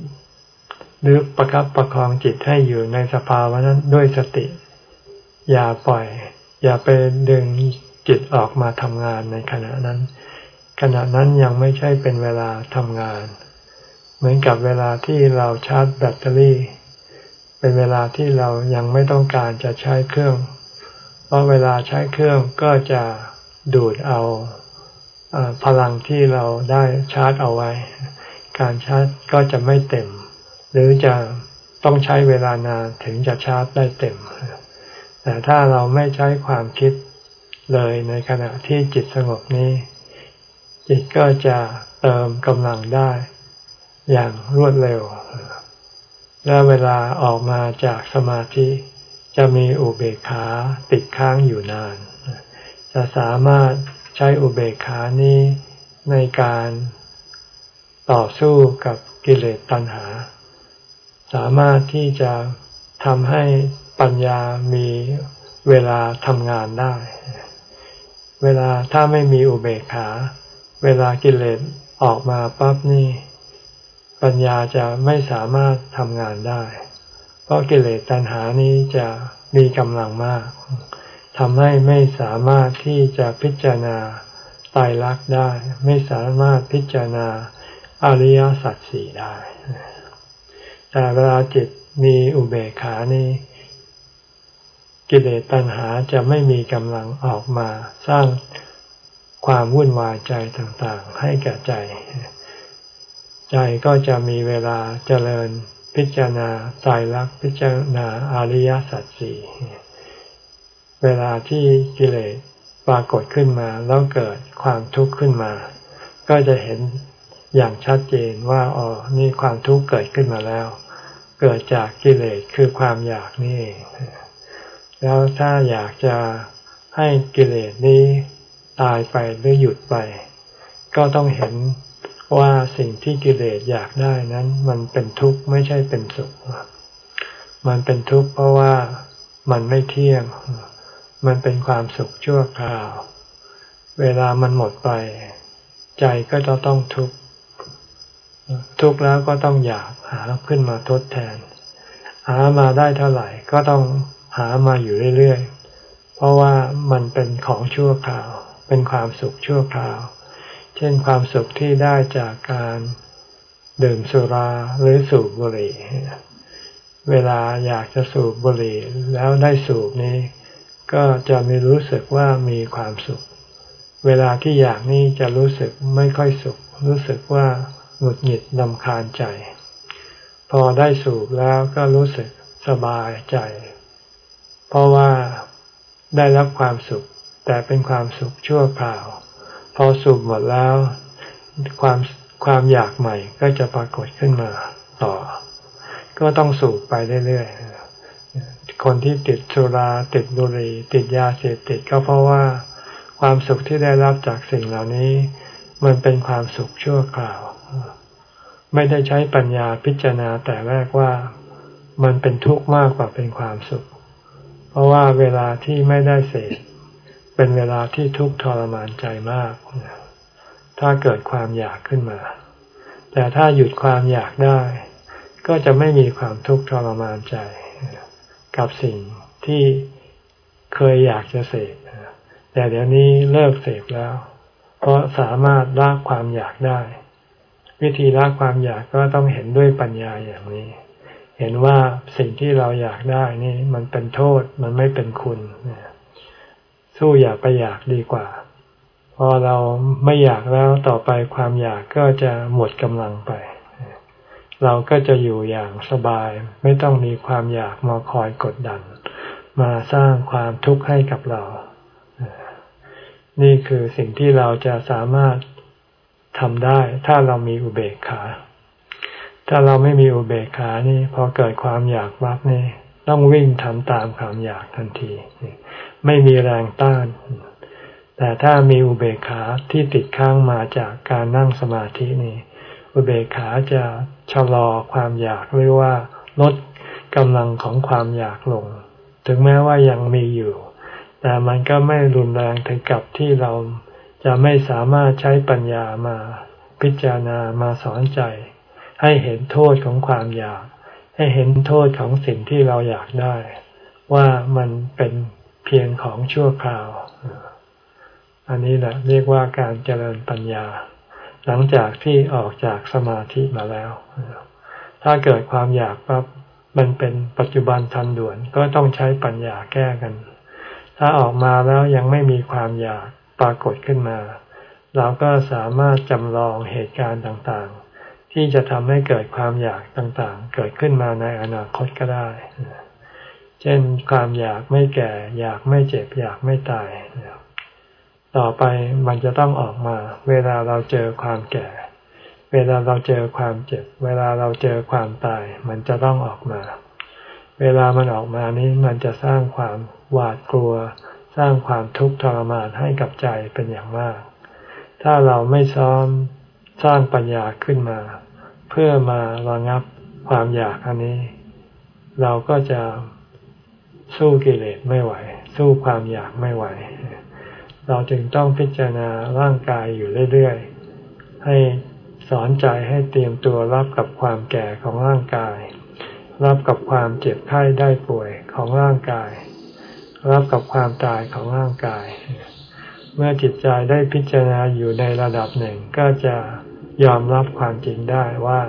หรือประคับประคองจิตให้อยู่ในสภาวะนั้นด้วยสติ อย่าปล่อย อย่าไปดึงจิตออกมาทำงานในขณะนั้น ขณะนั้นยังไม่ใช่เป็นเวลาทำงาน เหมือนกับเวลาที่เราชาร์จแบตเตอรี่ เป็นเวลาที่เรายังไม่ต้องการจะใช้เครื่อง เพราะเวลาใช้เครื่องก็จะดูดเอาพลังที่เราได้ชาร์จเอาไว้ การชาร์จก็จะไม่เต็ม หรือจะต้องใช้เวลานานถึงจะชาร์จได้เต็ม แต่ถ้าเราไม่ใช้ความคิดเลยในขณะที่จิตสงบนี้ จิตก็จะเติมกำลังได้ อย่างรวดเร็ว และเวลาออกมาจากสมาธิ จะมีอุเบกขาติดค้างอยู่นาน จะสามารถใช้อุเบกขานี้ในการต่อสู้กับกิเลสตัณหา สามารถที่จะทำให้ ปัญญามีเวลาทำงานได้ เวลาถ้าไม่มีอุเบกขา เวลากิเลสออกมาปั๊บนี่ ปัญญาจะไม่สามารถทำงานได้ เพราะกิเลสตัณหานี้จะมีกำลังมากทำให้ไม่สามารถที่จะพิจารณาตายรักได้ ไม่สามารถพิจารณาอริยสัจสี่ได้ แต่เวลาจิตมีอุเบกขานี้ กิเลสตัณหาจะไม่มีกำลังออกมาสร้างความวุ่นวายใจต่างๆ ให้แก่ใจ ใจก็จะมีเวลาเจริญพิจารณาใจรักพิจารณาอริยสัจสี่เวลาที่กิเลสปรากฏขึ้นมาแล้วเกิดความทุกข์ขึ้นมา ก็จะเห็นอย่างชัดเจนว่าอ๋อนี่ความทุกข์เกิดขึ้นมาแล้ว เกิดจากกิเลสคือความอยากนี่ แล้วถ้าอยากจะให้กิเลสนี้ตายไปหรือหยุดไป ก็ต้องเห็นว่าสิ่งที่กิเลสอยากได้นั้น มันเป็นทุกข์ไม่ใช่เป็นสุข มันเป็นทุกข์เพราะว่ามันไม่เที่ยง มันเป็นความสุขชั่วคราว เวลามันหมดไป ใจก็จะต้องทุกข์ทุกข์แล้วก็ต้องอยากหาขึ้นมาทดแทน หามาได้เท่าไหร่ก็ต้อง หามาอยู่เรื่อยๆ เพราะว่ามันเป็นของชั่วคราว เป็นความสุขชั่วคราว เช่นความสุขที่ได้จากการดื่มสุราหรือสูบบุหรี่ เวลาอยากจะสูบบุหรี่แล้วได้สูบนี้ ก็จะมีรู้สึกว่ามีความสุข เวลาที่อยากนี้จะรู้สึกไม่ค่อยสุข รู้สึกว่าหงุดหงิดนำคาญใจ พอได้สูบแล้วก็รู้สึกสบายใจ เพราะว่าได้รับความสุข แต่เป็นความสุขชั่วคราว พอสูบหมดแล้ว ความความอยากใหม่ก็จะปรากฏขึ้นมาต่อ ก็ต้องสูบไปเรื่อยๆคนที่ติดสุราติดบุหรี่ติดยาเสพติดก็เพราะว่า ความสุขที่ได้รับจากสิ่งเหล่านี้ มันเป็นความสุขชั่วคราว ไม่ได้ใช้ปัญญาพิจารณาแต่แรกว่า มันเป็นทุกข์มากกว่าเป็นความสุข ราะว่าเวลาที่ไม่ได้เสพเป็นเวลาที่ทุกข์ทรมานใจมาก ถ้าเกิดความอยากขึ้นมา แต่ถ้าหยุดความอยากได้ ก็จะไม่มีความทุกข์ทรมานใจ กับสิ่งที่เคยอยากจะเสพแต่เดี๋ยวนี้เลิกเสพแล้ว เพราะสามารถละความอยากได้ วิธีละความอยากก็ต้องเห็นด้วยปัญญาอย่างนี้ เห็นว่าสิ่งที่เราอยากได้นี่ มันเป็นโทษมันไม่เป็นคุณสู้อยากไปอยากดีกว่า พอเราไม่อยากแล้วต่อไปความอยากก็จะหมดกำลังไป เราก็จะอยู่อย่างสบาย ไม่ต้องมีความอยากมาคอยกดดัน มาสร้างความทุกข์ให้กับเรา นี่คือสิ่งที่เราจะสามารถทำได้ ถ้าเรามีอุเบกขา ถ้าเราไม่มีอุเบกขานี่พอเกิดความอยากวับนี่ต้องวิ่งทำตามความอยากทันที ไม่มีแรงต้าน แต่ถ้ามีอุเบกขาที่ติดข้างมาจากการนั่งสมาธินี่อุเบกขาจะชะลอความอยากหรือว่าลดกำลังของความอยากลง ถึงแม้ว่ายังมีอยู่ แต่มันก็ไม่รุนแรงถึงกับที่เราจะไม่สามารถใช้ปัญญามาพิจารณามาสอนใจ ให้เห็นโทษของความอยาก ให้เห็นโทษของสิ่งที่เราอยากได้ ว่ามันเป็นเพียงของชั่วคราว อันนี้แหละเรียกว่าการเจริญปัญญา หลังจากที่ออกจากสมาธิมาแล้ว ถ้าเกิดความอยากปั๊บมันเป็นปัจจุบันทันด่วนก็ต้องใช้ปัญญาแก้กัน ถ้าออกมาแล้วยังไม่มีความอยากปรากฏขึ้นมา เราก็สามารถจำลองเหตุการณ์ต่างๆ ที่จะทำให้เกิดความอยากต่างๆ เกิดขึ้นมาในอนาคตก็ได้ เช่นความอยากไม่แก่ อยากไม่เจ็บ อยากไม่ตาย ต่อไปมันจะต้องออกมา เวลาเราเจอความแก่ เวลาเราเจอความเจ็บ เวลาเราเจอความตาย มันจะต้องออกมา เวลามันออกมานี้มันจะสร้างความหวาดกลัว สร้างความทุกข์ทรมานให้กับใจเป็นอย่างมาก ถ้าเราไม่ซ้อมสร้างปัญญาขึ้นมา พื่อมาระงับความอยากอันนี้ เราก็จะสู้กิเลสไม่ไหว สู้ความอยากไม่ไหว เราจึงต้องพิจารณาร่างกายอยู่เรื่อยๆ ให้สอนใจให้เตรียมตัวรับกับความแก่ของร่างกาย รับกับความเจ็บไข้ได้ป่วยของร่างกาย รับกับความตายของร่างกาย เมื่อจิตใจได้พิจารณาอยู่ในระดับหนึ่งก็จะ ยอมรับความจริงได้ว่า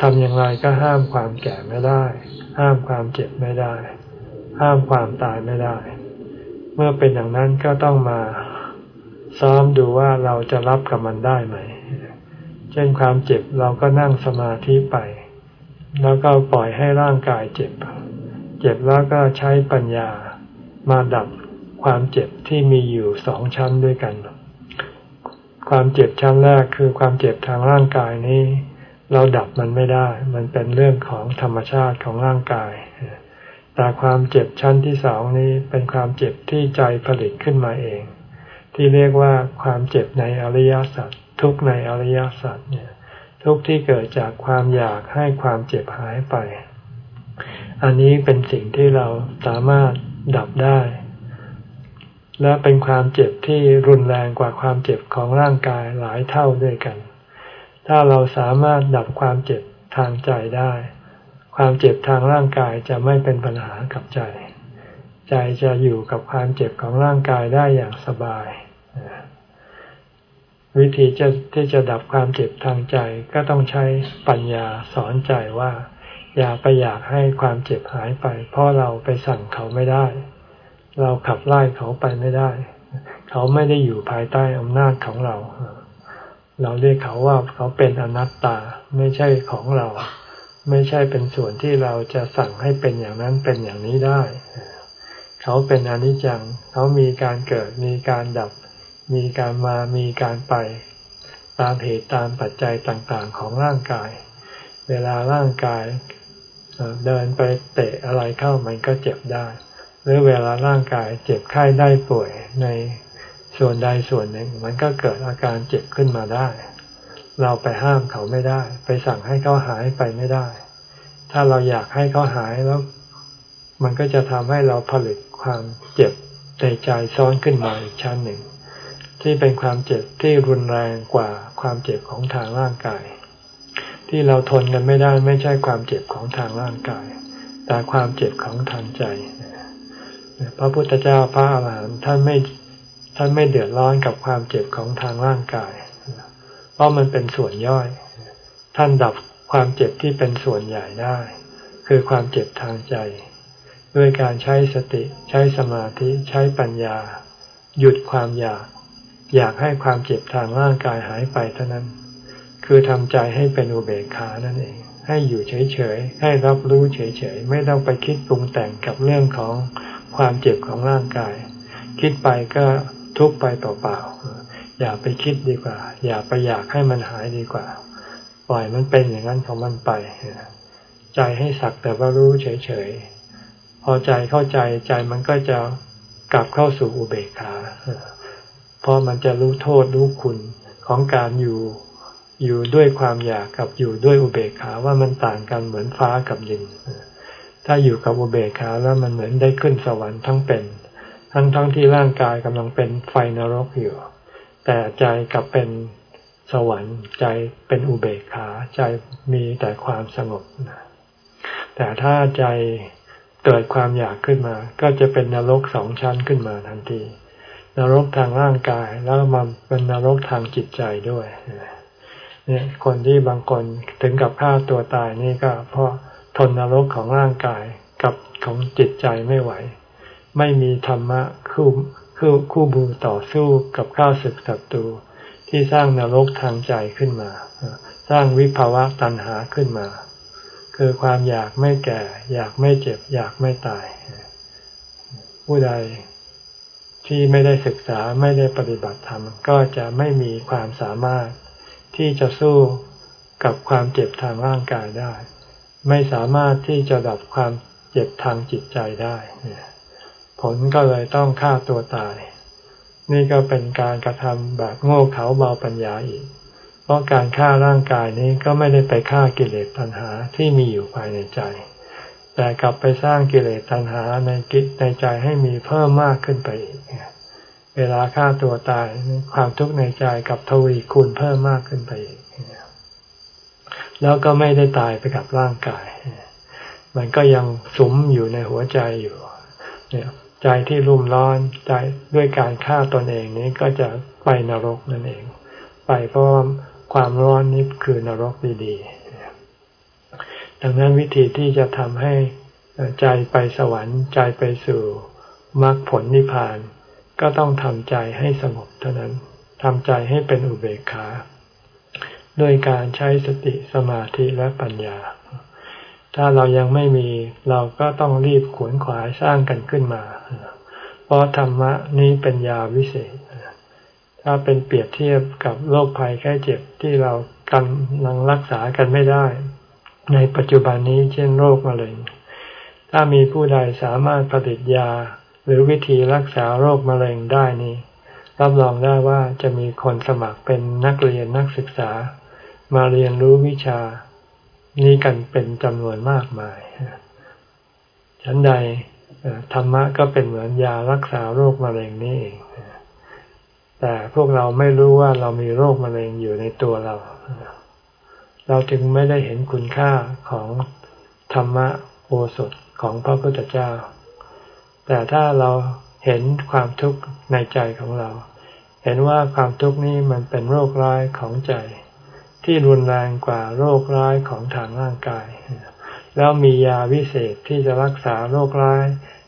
ทำอย่างไรก็ห้ามความแก่ไม่ได้ ห้ามความเจ็บไม่ได้ ห้ามความตายไม่ได้ เมื่อเป็นอย่างนั้นก็ต้องมาซ้อมดูว่าเราจะรับกับมันได้ไหม เช่นความเจ็บเราก็นั่งสมาธิไป แล้วก็ปล่อยให้ร่างกายเจ็บ เจ็บแล้วก็ใช้ปัญญามาดับความเจ็บที่มีอยู่สองชั้นด้วยกัน ความเจ็บชั้นแรกคือความเจ็บทางร่างกายนี้ เราดับมันไม่ได้ มันเป็นเรื่องของธรรมชาติของร่างกาย แต่ความเจ็บชั้นที่สองนี้เป็นความเจ็บที่ใจผลิตขึ้นมาเอง ที่เรียกว่าความเจ็บในอริยสัจทุกในอริยสัจเนี่ยทุกที่เกิดจากความอยากให้ความเจ็บหายไป อันนี้เป็นสิ่งที่เราสามารถดับได้ และเป็นความเจ็บที่รุนแรงกว่าความเจ็บของร่างกายหลายเท่าด้วยกัน ถ้าเราสามารถดับความเจ็บทางใจได้ ความเจ็บทางร่างกายจะไม่เป็นปัญหากับใจ ใจจะอยู่กับความเจ็บของร่างกายได้อย่างสบาย วิธีจะที่จะดับความเจ็บทางใจก็ต้องใช้ปัญญาสอนใจว่า อย่าไปอยากให้ความเจ็บหายไป เพราะเราไปสั่งเขาไม่ได้ เราขับไล่เขาไปไม่ได้ เขาไม่ได้อยู่ภายใต้อำนาจของเรา เราเรียกเขาว่าเขาเป็นอนัตตาไม่ใช่ของเรา ไม่ใช่เป็นส่วนที่เราจะสั่งให้เป็นอย่างนั้นเป็นอย่างนี้ได้ เขาเป็นอนิจจัง เขามีการเกิดมีการดับ มีการมามีการไป ตามเหตุตามปัจจัยต่างๆของร่างกาย เวลาร่างกายเดินไปเตะอะไรเข้ามันก็เจ็บได้ หรือเวลาร่างกายเจ็บไข้ได้ป่วยในส่วนใดส่วนหนึ่ง มันก็เกิดอาการเจ็บขึ้นมาได้ เราไปห้ามเขาไม่ได้ ไปสั่งให้เขาหายไปไม่ได้ ถ้าเราอยากให้เขาหายแล้ว มันก็จะทำให้เราผลิตความเจ็บในใจซ้อนขึ้นมาอีกชั้นหนึ่ง ที่เป็นความเจ็บที่รุนแรงกว่าความเจ็บของทางร่างกาย ที่เราทนกันไม่ได้ไม่ใช่ความเจ็บของทางร่างกาย แต่ความเจ็บของทางใจ พระพุทธเจ้าพระอาหารหันต์ท่านไม่ท่านไม่เดือดร้อนกับความเจ็บของทางร่างกาย เพราะมันเป็นส่วนย่อย ท่านดับความเจ็บที่เป็นส่วนใหญ่ได้ คือความเจ็บทางใจ ด้วยการใช้สติใช้สมาธิใช้ปัญญา หยุดความอยาก อยากให้ความเจ็บทางร่างกายหายไปเท่านั้น คือทำใจให้เป็นอุเบกขานั่นเอง ให้อยู่เฉยๆ ให้รับรู้เฉยๆ ไม่ต้องไปคิดปรุงแต่งกับเรื่องของ ความเจ็บของร่างกาย คิดไปก็ทุกไปเปล่าๆอย่าไปคิดดีกว่า อย่าไปอยากให้มันหายดีกว่า ปล่อยมันเป็นอย่างนั้นของมันไปใจให้สักแต่ว่ารู้เฉยๆพอใจเข้าใจใจมันก็จะกลับเข้าสู่อุเบกขาเพราะมันจะรู้โทษรู้คุณของการอยู่อยู่ด้วยความอยากกับอยู่ด้วยอุเบกขาว่ามันต่างกันเหมือนฟ้ากับดิน ถ้าอยู่กับอุเบกขาแล้วมันเหมือนได้ขึ้นสวรรค์ทั้งเป็น ทั้งทั้งที่ร่างกายกำลังเป็นไฟนรกอยู่ แต่ใจกลับเป็นสวรรค์ใจเป็นอุเบกขาใจมีแต่ความสงบนะแต่ถ้าใจเกิดความอยากขึ้นมา ก็จะเป็นนรกสองชั้นขึ้นมาทันที นรกทางร่างกายแล้วมันเป็นนรกทางจิตใจด้วยเนี่ยคนที่บางคนถึงกับฆ่าตัวตายนี่ก็เพราะ ทนนรกของร่างกายกับของจิตใจไม่ไหว ไม่มีธรรมะคู่คู่คู่บูต่อสู้กับข้าศึกศัตรูที่สร้างนรกทางใจขึ้นมา สร้างวิภาวะตัณหาขึ้นมา คือความอยากไม่แก่ อยากไม่เจ็บ อยากไม่ตาย ผู้ใดที่ไม่ได้ศึกษาไม่ได้ปฏิบัติธรรม ก็จะไม่มีความสามารถที่จะสู้กับความเจ็บทางร่างกายได้ ไม่สามารถที่จะดับความเจ็บทางจิตใจได้ผลก็เลยต้องฆ่าตัวตาย นี่ก็เป็นการกระทำแบบโง่เขลาเบาปัญญาอีก เพราะการฆ่าร่างกายนี้ก็ไม่ได้ไปฆ่ากิเลสตัณหาที่มีอยู่ภายในใจ แต่กลับไปสร้างกิเลสตัณหาในกิจในใจให้มีเพิ่มมากขึ้นไปอีกเวลาฆ่าตัวตายความทุกข์ในใจกับทวีคูณเพิ่มมากขึ้นไปอีก แล้วก็ไม่ได้ตายไปกับร่างกาย มันก็ยังสุมอยู่ในหัวใจอยู่ เนี่ยใจที่รุ่มร้อนใจด้วยการฆ่าตนเองนี้ก็จะไปนรกนั่นเอง ไปเพราะความร้อนนี้คือนรกดีๆดังนั้นวิธีที่จะทำให้ใจไปสวรรค์ ใจไปสู่มรรคผลนิพพาน ก็ต้องทำใจให้สงบเท่านั้นทำใจให้เป็นอุเบกขา ด้วยการใช้สติสมาธิและปัญญา ถ้าเรายังไม่มีเราก็ต้องรีบขวนขวายสร้างกันขึ้นมา เพราะธรรมะนี้เป็นยาวิเศษ ถ้าเป็นเปรียบเทียบกับโรคภัยแค่เจ็บที่เรากำลังรักษากันไม่ได้ ในปัจจุบันนี้เช่นโรคมะเร็ง ถ้ามีผู้ใดสามารถผลิตยาหรือวิธีรักษาโรคมะเร็งได้นี้รับรองได้ว่าจะมีคนสมัครเป็นนักเรียนนักศึกษา มาเรียนรู้วิชานี้กันเป็นจำนวนมากมายฉันใดธรรมะก็เป็นเหมือนยารักษาโรคมะเร็งนี่เองแต่พวกเราไม่รู้ว่าเรามีโรคมะเร็งอยู่ในตัวเรา เราจึงไม่ได้เห็นคุณค่าของธรรมะโอสถของพระพุทธเจ้า แต่ถ้าเราเห็นความทุกข์ในใจของเรา เห็นว่าความทุกข์นี้มันเป็นโรคร้ายของใจ ที่รุนแรงกว่าโรคร้ายของทางร่างกาย แล้วมียาวิเศษที่จะรักษาโรคร้าย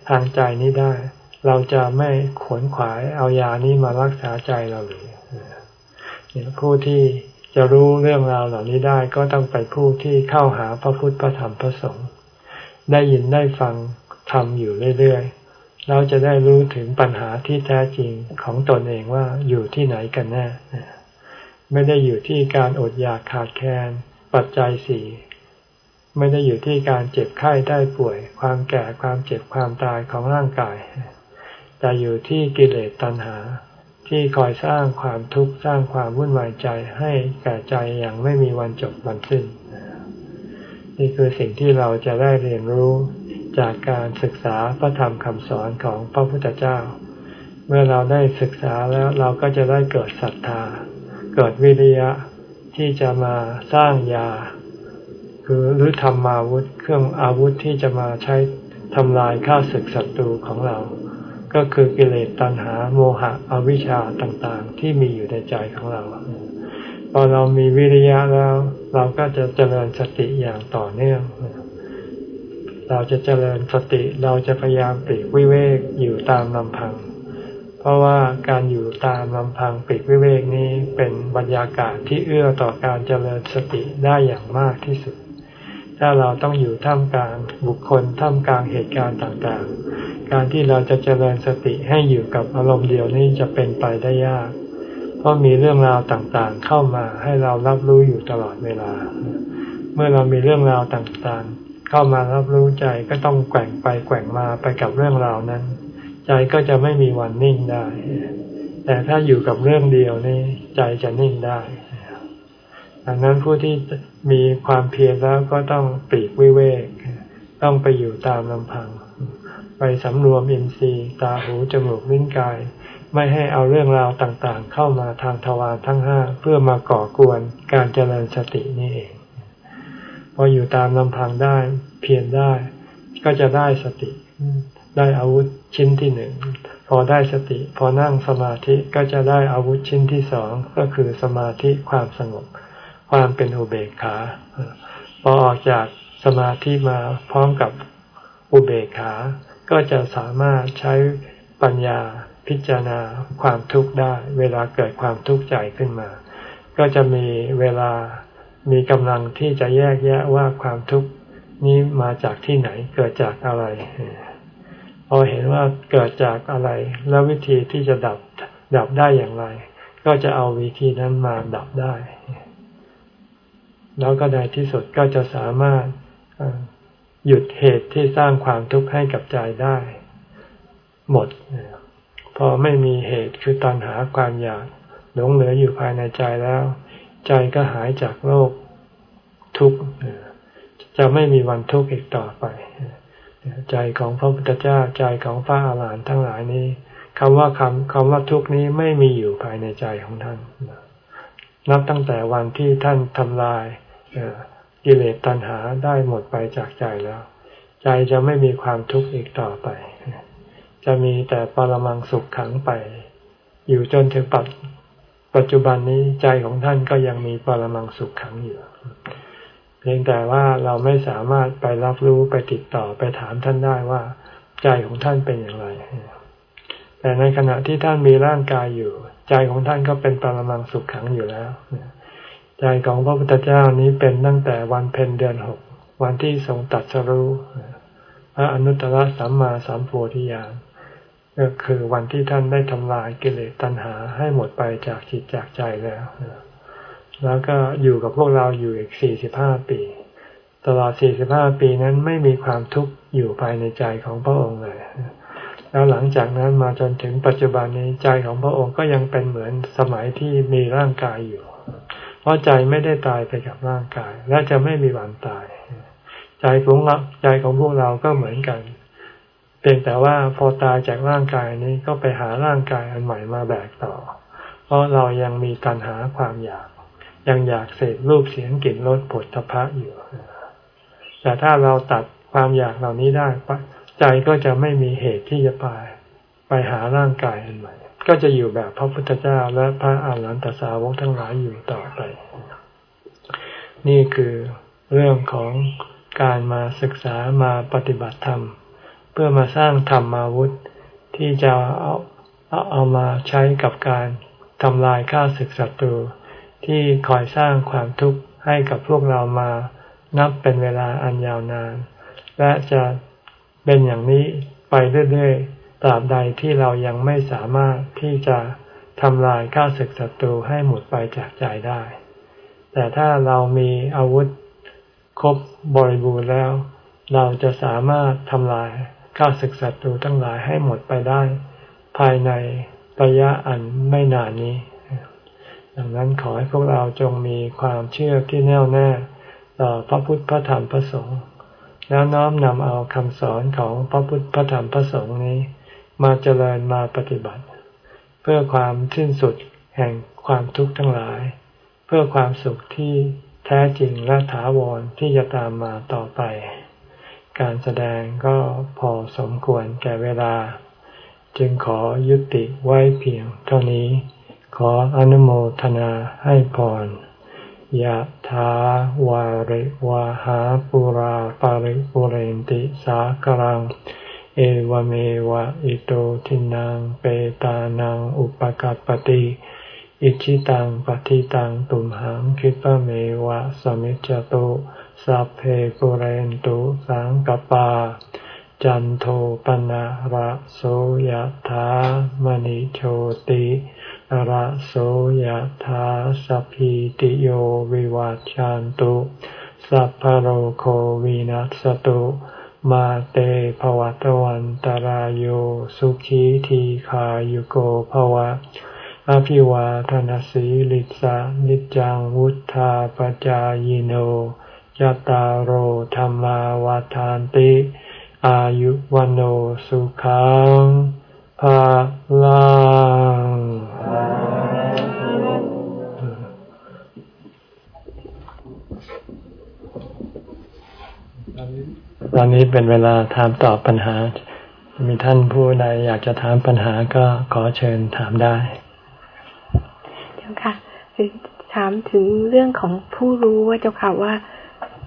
ทางใจนี้ได้ เราจะไม่ขวนขวายเอายานี้มารักษาใจเราหรือผู้ที่จะรู้เรื่องราวเหล่านี้ได้ก็ต้องไปผู้ที่เข้าหาพระพุทธพระธรรมพระสงฆ์ได้ยินได้ฟังทำอยู่เรื่อยๆเราจะได้รู้ถึงปัญหาที่แท้จริงของตนเองว่าอยู่ที่ไหนกันแน่ ไม่ได้อยู่ที่การอดอยากขาดแคลนปัจจัยสี่ไม่ได้อยู่ที่การเจ็บไข้ได้ป่วย ความแก่ความเจ็บความตายของร่างกาย แต่อยู่ที่กิเลสตัณหา ที่คอยสร้างความทุกข์สร้างความวุ่นวายใจให้แก่ใจอย่างไม่มีวันจบวันสิ้น นี่คือสิ่งที่เราจะได้เรียนรู้จากการศึกษาพระธรรมคำสอนของพระพุทธเจ้า เมื่อเราได้ศึกษาแล้วเราก็จะได้เกิดศรัทธา เกิดวิริยะที่จะมาสร้างยา คือหรือทำมาวุธเครื่องอาวุธที่จะมาใช้ทำลายข้าศึกศัตรูของเรา ก็คือกิเลสตัณหาโมหะอวิชชาต่างๆ ที่มีอยู่ในใจของเรา พอเรามีวิริยะแล้ว เราก็จะเจริญสติอย่างต่อเนื่อง เราจะเจริญสติเราจะพยายามปีกวิเวกอยู่ตามลำพัง เพราะว่าการอยู่ตามลำพังปีกวิเวกนี้เป็นบรรยากาศที่เอื้อต่อการเจริญสติได้อย่างมากที่สุด ถ้าเราต้องอยู่ท่ามกลางบุคคลท่ามกลางเหตุการณ์ต่างๆ การที่เราจะเจริญสติให้อยู่กับอารมณ์เดียวนี้จะเป็นไปได้ยาก เพราะมีเรื่องราวต่างๆ เข้ามาให้เรารับรู้อยู่ตลอดเวลา เมื่อเรามีเรื่องราวต่างๆ เข้ามารับรู้ใจก็ต้องแกว่งไปแกว่งมาไปกับเรื่องราวนั้น ใจก็จะไม่มีวันนิ่งได้ แต่ถ้าอยู่กับเรื่องเดียวนี่ใจจะนิ่งได้ดังนั้นผู้ที่มีความเพียรแล้วก็ต้องปีกวิเวก ต้องไปอยู่ตามลำพัง ไปสำรวมอินทรีย์ ตาหูจมูกลิ้นกาย ไม่ให้เอาเรื่องราวต่างๆ เข้ามาทางทวารทั้งห้าเพื่อมาก่อกวนการเจริญสตินี่เอง พออยู่ตามลำพังได้เพียรได้ ก็จะได้สติ ได้อาวุธ ชิ้นที่หนึ่งพอได้สติ พอนั่งสมาธิก็จะได้อาวุธชิ้นที่สองก็คือสมาธิความสงบ ความเป็นอุเบกขาพอออกจากสมาธิมาพร้อมกับอุเบกขา ก็จะสามารถใช้ปัญญาพิจารณาความทุกข์ได้ เวลาเกิดความทุกข์ใจขึ้นมา ก็จะมีเวลามีกำลังที่จะแยกแยะว่าความทุกข์นี้มาจากที่ไหนเกิดจากอะไร พอเห็นว่าเกิดจากอะไร แล้ววิธีที่จะดับดับได้อย่างไร ก็จะเอาวิธีนั้นมาดับได้ แล้วก็ในที่สุดก็จะสามารถหยุดเหตุที่สร้างความทุกข์ให้กับใจได้ หมด พอไม่มีเหตุคือตัณหาความอยากหลงเหลืออยู่ภายในใจแล้ว ใจก็หายจากโลกทุกข์จะไม่มีวันทุกข์อีกต่อไป ใจของพระพุทธเจ้าใจของพระอาหารหันต์ทั้งหลายนี้คำว่าคำคำว่าทุกข์นี้ไม่มีอยู่ภายในใจของท่าน นับตั้งแต่วันที่ท่านทำลายกิเลสตัณหาได้หมดไปจากใจแล้ว ใจจะไม่มีความทุกข์อีกต่อไป จะมีแต่ปรมังสุขขังไป อยู่จนถึงปัจจุบันนี้ใจของท่านก็ยังมีปรมังสุขขังอยู่ พียงแต่ว่าเราไม่สามารถไปรับรู้ไปติดต่อไปถามท่านได้ว่า ใจของท่านเป็นอย่างไร แต่ในขณะที่ท่านมีร่างกายอยู่ ใจของท่านก็เป็นปรมังสุขขังอยู่แล้วใจของพระพุทธเจ้านี้เป็นตั้งแต่วันเพ็ญเดือนหกวันที่ทรงตัดสรู้พระอนุตตรสัมมาสัมโพธิญาณก็คือวันที่ท่านได้ทำลายกิเลสตัณหาให้หมดไปจากจิตจากใจแล้ว แล้วก็อยู่กับพวกเราอยู่อีกสี่สิบห้าปี ตลอดสี่สิบห้าปีนั้นไม่มีความทุกข์อยู่ภายในใจของพระองค์เลย แล้วหลังจากนั้นมาจนถึงปัจจุบันนี้ใจของพระองค์ก็ยังเป็นเหมือนสมัยที่มีร่างกายอยู่ เพราะใจไม่ได้ตายไปกับร่างกาย และจะไม่มีวันตาย ใจของเราใจของพวกเราก็เหมือนกันพียงแต่ว่าพอตายจากร่างกายนี้ก็ไปหาร่างกายอันใหม่มาแบกต่อ เพราะเรายังมีตัณหาความอยาก ยังอยากเสพรูปเสียงกลิ่นรสผลทพะอยู่ แต่ถ้าเราตัดความอยากเหล่านี้ได้ใจก็จะไม่มีเหตุที่จะไปไปหาร่างกายอันใหม่ก็จะอยู่แบบพระพุทธเจ้าและพระอาหารหันตสาวกทั้งหลายอยู่ต่อไป นี่คือเรื่องของการมาศึกษามาปฏิบัติธรรม เพื่อมาสร้างธรรมาวุธ ที่จะเอาเอามาใช้กับการทำลายข้าศึกศัตรู ที่คอยสร้างความทุกข์ให้กับพวกเรามานับเป็นเวลาอันยาวนาน และจะเป็นอย่างนี้ไปเรื่อยๆ ตราบใดที่เรายังไม่สามารถที่จะทำลายข้าศึกศัตรูให้หมดไปจากใจได้ แต่ถ้าเรามีอาวุธครบบริบูรณ์แล้ว เราจะสามารถทำลายข้าศึกศัตรูทั้งหลายให้หมดไปได้ ภายในระยะอันไม่นานนี้ ดังนั้นขอให้พวกเราจงมีความเชื่อที่แน่วแน่ต่อพระพุทธพระธรรมพระสงฆ์แล้วน้อมนำเอาคำสอนของพระพุทธพระธรรมพระสงฆ์นี้ มาเจริญมาปฏิบัติ เพื่อความสิ้นสุดแห่งความทุกข์ทั้งหลาย เพื่อความสุขที่แท้จริงและถาวรที่จะตามมาต่อไป การแสดงก็พอสมควรแก่เวลา จึงขอยุติไว้เพียงเท่านี้ ขออนุโมทนาให้พรยะถาวาริวาหาปุราปาริปุเรนติสากรัง เอวเมวะอิโตทินังเปตานังอุปกัรปติอิชิตังปฏิตังตุมหังคิปะเมวะสมิจจโตสัพเพปุเรนตุสังกปา จันโทปนะระโสยธามณิโชติ ระโสยธาสัพพิติโยวิวัจจันตุสัพพโรโควินัสตุมาเตภวัตวันตารโยสุขีทีขายุโกภวะ อภิวาทนสีลิสานิจังวุธาปจายโนยะตาโอธรรมาวาทานติ อายุวันโอสุขัง ลังตอนนี้เป็นเวลาถามตอบปัญหา มีท่านผู้ใดอยากจะถามปัญหาก็ขอเชิญถามได้ เจ้าค่ะถามถึงเรื่องของผู้รู้ว่าเจ้าค่ะว่า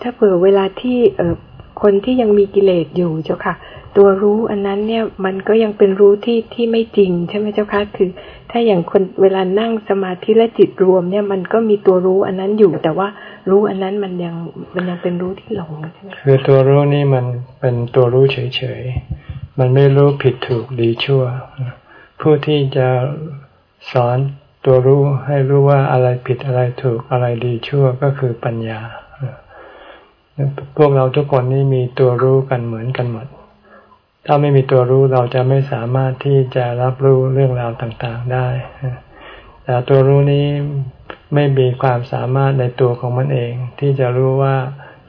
ถ้าเผื่อเวลาที่เออคนที่ยังมีกิเลสอยู่เจ้าค่ะ ตัวรู้อันนั้นเนี่ยมันก็ยังเป็นรู้ที่ที่ไม่จริงใช่ไหมเจ้าคะคือ ถ้าอย่างคนเวลานั่งสมาธิและจิตรวมเนี่ยมันก็มีตัวรู้อันนั้นอยู่ แต่ว่ารู้อันนั้นมันยังมันยังเป็นรู้ที่หลงใช่ไหมคือตัวรู้นี่มันเป็นตัวรู้เฉยๆมันไม่รู้ผิดถูกดีชั่ว ผู้ที่จะสอนตัวรู้ให้รู้ว่าอะไรผิดอะไรถูกอะไรดีชั่วก็คือปัญญาพวกเราทุกคนนี่มีตัวรู้กันเหมือนกันหมด ถ้าไม่มีตัวรู้เราจะไม่สามารถที่จะรับรู้เรื่องราวต่างๆได้ แต่ตัวรู้นี้ไม่มีความสามารถในตัวของมันเอง ที่จะรู้ว่า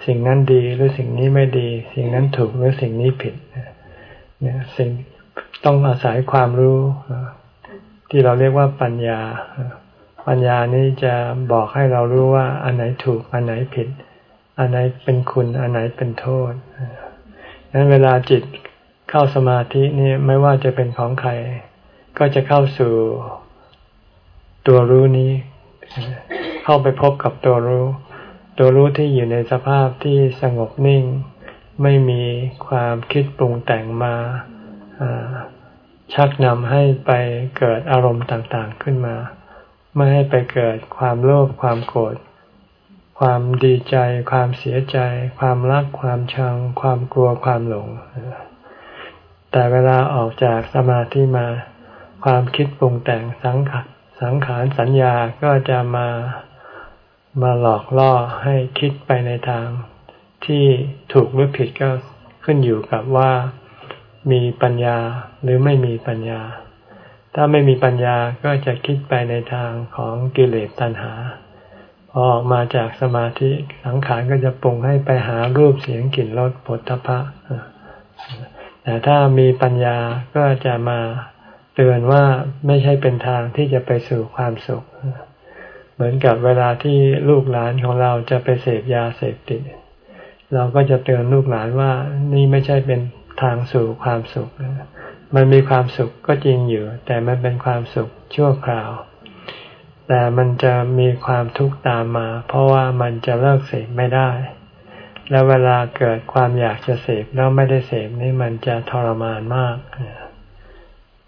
สิ่งนั้นดีหรือสิ่งนี้ไม่ดี สิ่งนั้นถูกหรือสิ่งนี้ผิดเนี่ยสิ่งต้องอาศัยความรู้ที่เราเรียกว่าปัญญา ปัญญานี้จะบอกให้เรารู้ว่าอันไหนถูกอันไหนผิด อันไหนเป็นคุณอันไหนเป็นโทษนั้นเวลาจิต เข้าสมาธินี่ไม่ว่าจะเป็นของใคร ก็จะเข้าสู่ตัวรู้นี้ เข้าไปพบกับตัวรู้ ตัวรู้ที่อยู่ในสภาพที่สงบนิ่ง ไม่มีความคิดปรุงแต่งมาชักนำให้ไปเกิดอารมณ์ต่างๆขึ้นมา ไม่ให้ไปเกิดความโลภความโกรธความดีใจ ความเสียใจ ความรักความชัง ความกลัวความหลง แต่เวลาออกจากสมาธิมา ความคิดปรุงแต่งสังขารสังขารสัญญาก็จะมามาหลอกล่อให้คิดไปในทางที่ถูกหรือผิดก็ขึ้นอยู่กับว่ามีปัญญาหรือไม่มีปัญญา ถ้าไม่มีปัญญาก็จะคิดไปในทางของกิเลสตัณหา พอออกมาจากสมาธิสังขารก็จะปรุงให้ไปหารูปเสียงกลิ่นรสผลทพะ แต่ถ้ามีปัญญาก็จะมาเตือนว่าไม่ใช่เป็นทางที่จะไปสู่ความสุข เหมือนกับเวลาที่ลูกหลานของเราจะไปเสพยาเสพติด เราก็จะเตือนลูกหลานว่านี่ไม่ใช่เป็นทางสู่ความสุข มันมีความสุขก็จริงอยู่ แต่มันเป็นความสุขชั่วคราว แต่มันจะมีความทุกข์ตามมา เพราะว่ามันจะเลิกเสพไม่ได้ แล้วเวลาเกิดความอยากจะเสพแล้วไม่ได้เสพนี่มันจะทรมานมาก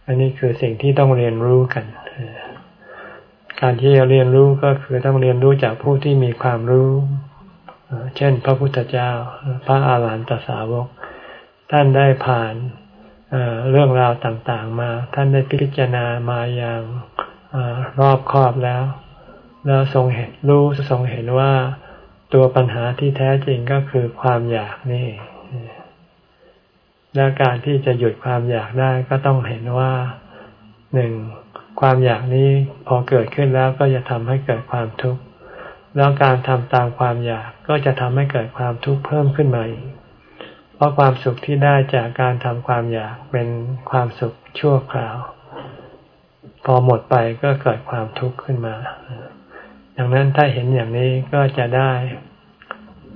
อันนี้คือสิ่งที่ต้องเรียนรู้กัน การที่จะเรียนรู้ก็คือต้องเรียนรู้จากผู้ที่มีความรู้ เช่น พระพุทธเจ้า พระอาหารหันตสาวก ท่านได้ผ่านเเรื่องราวต่างๆมา ท่านได้พิจารณามาอย่างอรอบคอบแล้ว แล้วทรงเห็นรู้ทรงเห็นว่า ตัวปัญหาที่แท้จริงก็คือความอยากนี่และการที่จะหยุดความอยากได้ก็ต้องเห็นว่าหนึ่งความอยากนี้พอเกิดขึ้นแล้วก็จะทำให้เกิดความทุกข์แล้วการทำตามความอยากก็จะทำให้เกิดความทุกข์เพิ่มขึ้นมาอีกเพราะความสุขที่ได้จากการทำความอยากเป็นความสุขชั่วคราว พอหมดไปก็เกิดความทุกข์ขึ้นมา ดังนั้นถ้าเห็นอย่างนี้ก็จะได้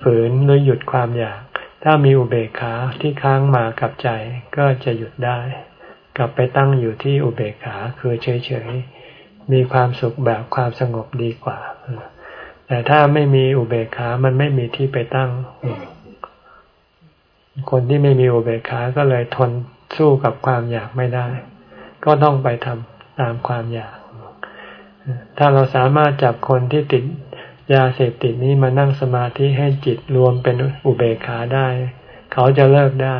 ฝืนหรือหยุดความอยาก ถ้ามีอุเบกขาที่ค้างมากับใจก็จะหยุดได้ กลับไปตั้งอยู่ที่อุเบกขาคือเฉยๆ มีความสุขแบบความสงบดีกว่า แต่ถ้าไม่มีอุเบกขามันไม่มีที่ไปตั้ง คนที่ไม่มีอุเบกขาก็เลยทนสู้กับความอยากไม่ได้ ก็ต้องไปทำตามความอยาก ถ้าเราสามารถจับคนที่ติดยาเสพติดนี้มานั่งสมาธิให้จิตรวมเป็นอุเบกขาได้ เขาจะเลิกได้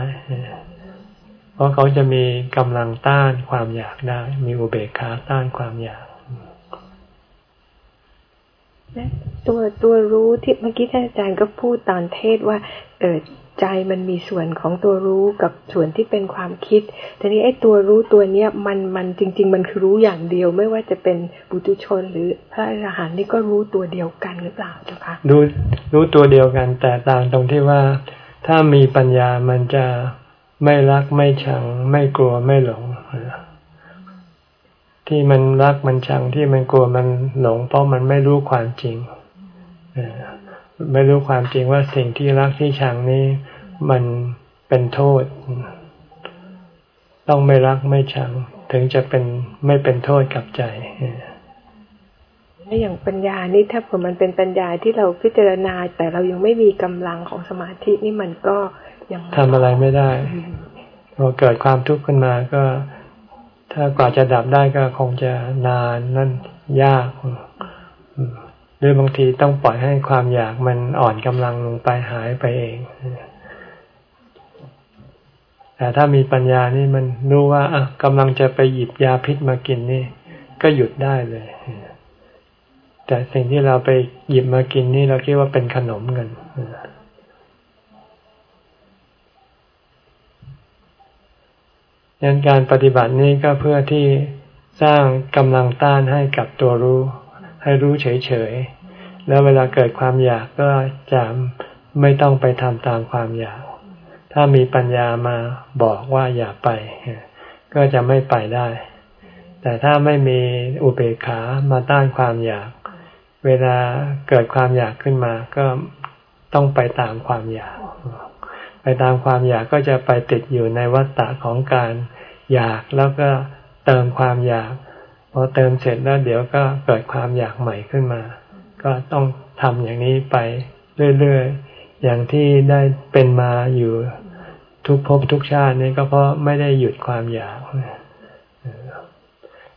เพราะเขาจะมีกำลังต้านความอยากได้ มีอุเบกขาต้านความอยากตัวตัวรู้ที่เมื่อกี้ท่านอาจารย์ก็พูดตอนเทศว่า เออ ใจมันมีส่วนของตัวรู้กับส่วนที่เป็นความคิด ทีนี้ไอ้ตัวรู้ตัวเนี้ยมันมันจริง ๆ มันคือรู้อย่างเดียว ไม่ว่าจะเป็นบุตุชนหรือพระอรหันต์นี่ก็รู้ตัวเดียวกันหรือเปล่าเจ้าคะรู้รู้ตัวเดียวกัน แต่ต่างตรงที่ว่า ถ้ามีปัญญามันจะไม่รักไม่ชัง ไม่กลัวไม่หลงที่มันรักมันชังที่มันกลัวมันหลง เพราะมันไม่รู้ความจริง ไม่รู้ความจริงว่าสิ่งที่รักที่ชังนี้มันเป็นโทษ ต้องไม่รักไม่ชัง ถึงจะเป็นไม่เป็นโทษกับใจถ้าอย่างปัญญานี่ถ้าผมมันเป็นปัญญาที่เราพิจารณา แต่เรายังไม่มีกำลังของสมาธินี่มันก็ยังทำอะไรไม่ได้พอเกิดความทุกข์ขึ้นมาก็ ถ้ากว่าจะดับได้ก็คงจะนานนั่นยากห รือบางทีต้องปล่อยให้ความอยากมันอ่อนกำลังลงไปหายไปเอง แต่ถ้ามีปัญญานี่มันรู้ว่าอะกำลังจะไปหยิบยาพิษมากินนี่ ก็หยุดได้เลย แต่สิ่งที่เราไปหยิบมากินนี่เราคิดว่าเป็นขนมเงินยันการปฏิบัตินี้ก็เพื่อที่สร้างกำลังต้านให้กับตัวรู้ ให้รู้เฉยๆ แล้วเวลาเกิดความอยากก็จะไม่ต้องไปทำตามความอยาก ถ้ามีปัญญามาบอกว่าอย่าไป ก็จะไม่ไปได้ แต่ถ้าไม่มีอุเบกขามาต้านความอยาก เวลาเกิดความอยากขึ้นมา ก็ต้องไปตามความอยาก ไปตามความอยากก็จะไปติดอยู่ในวัฏฏะของการอยากแล้วก็เติมความอยาก พอเติมเสร็จแล้วเดี๋ยวก็เกิดความอยากใหม่ขึ้นมา ก็ต้องทำอย่างนี้ไปเรื่อยๆ อย่างที่ได้เป็นมาอยู่ทุกภพทุกชาตินี้ก็เพราะไม่ได้หยุดความอยาก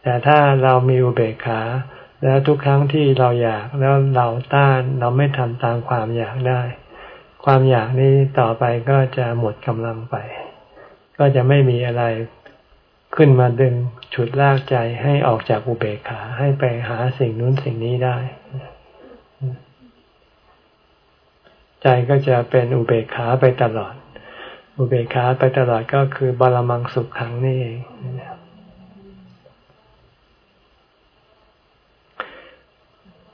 แต่ถ้าเรามีอุเบกขา แล้วทุกครั้งที่เราอยากแล้วเราต้านเราไม่ทำตามความอยากได้ ความอยากนี้ต่อไปก็จะหมดกำลังไป ก็จะไม่มีอะไร ขึ้นมาดึงฉุดลากใจให้ออกจากอุเบกขาให้ไปหาสิ่งนู้นสิ่งนี้ได้ ใจก็จะเป็นอุเบกขาไปตลอด อุเบกขาไปตลอดก็คือบาลมังสุขขังนี่เอง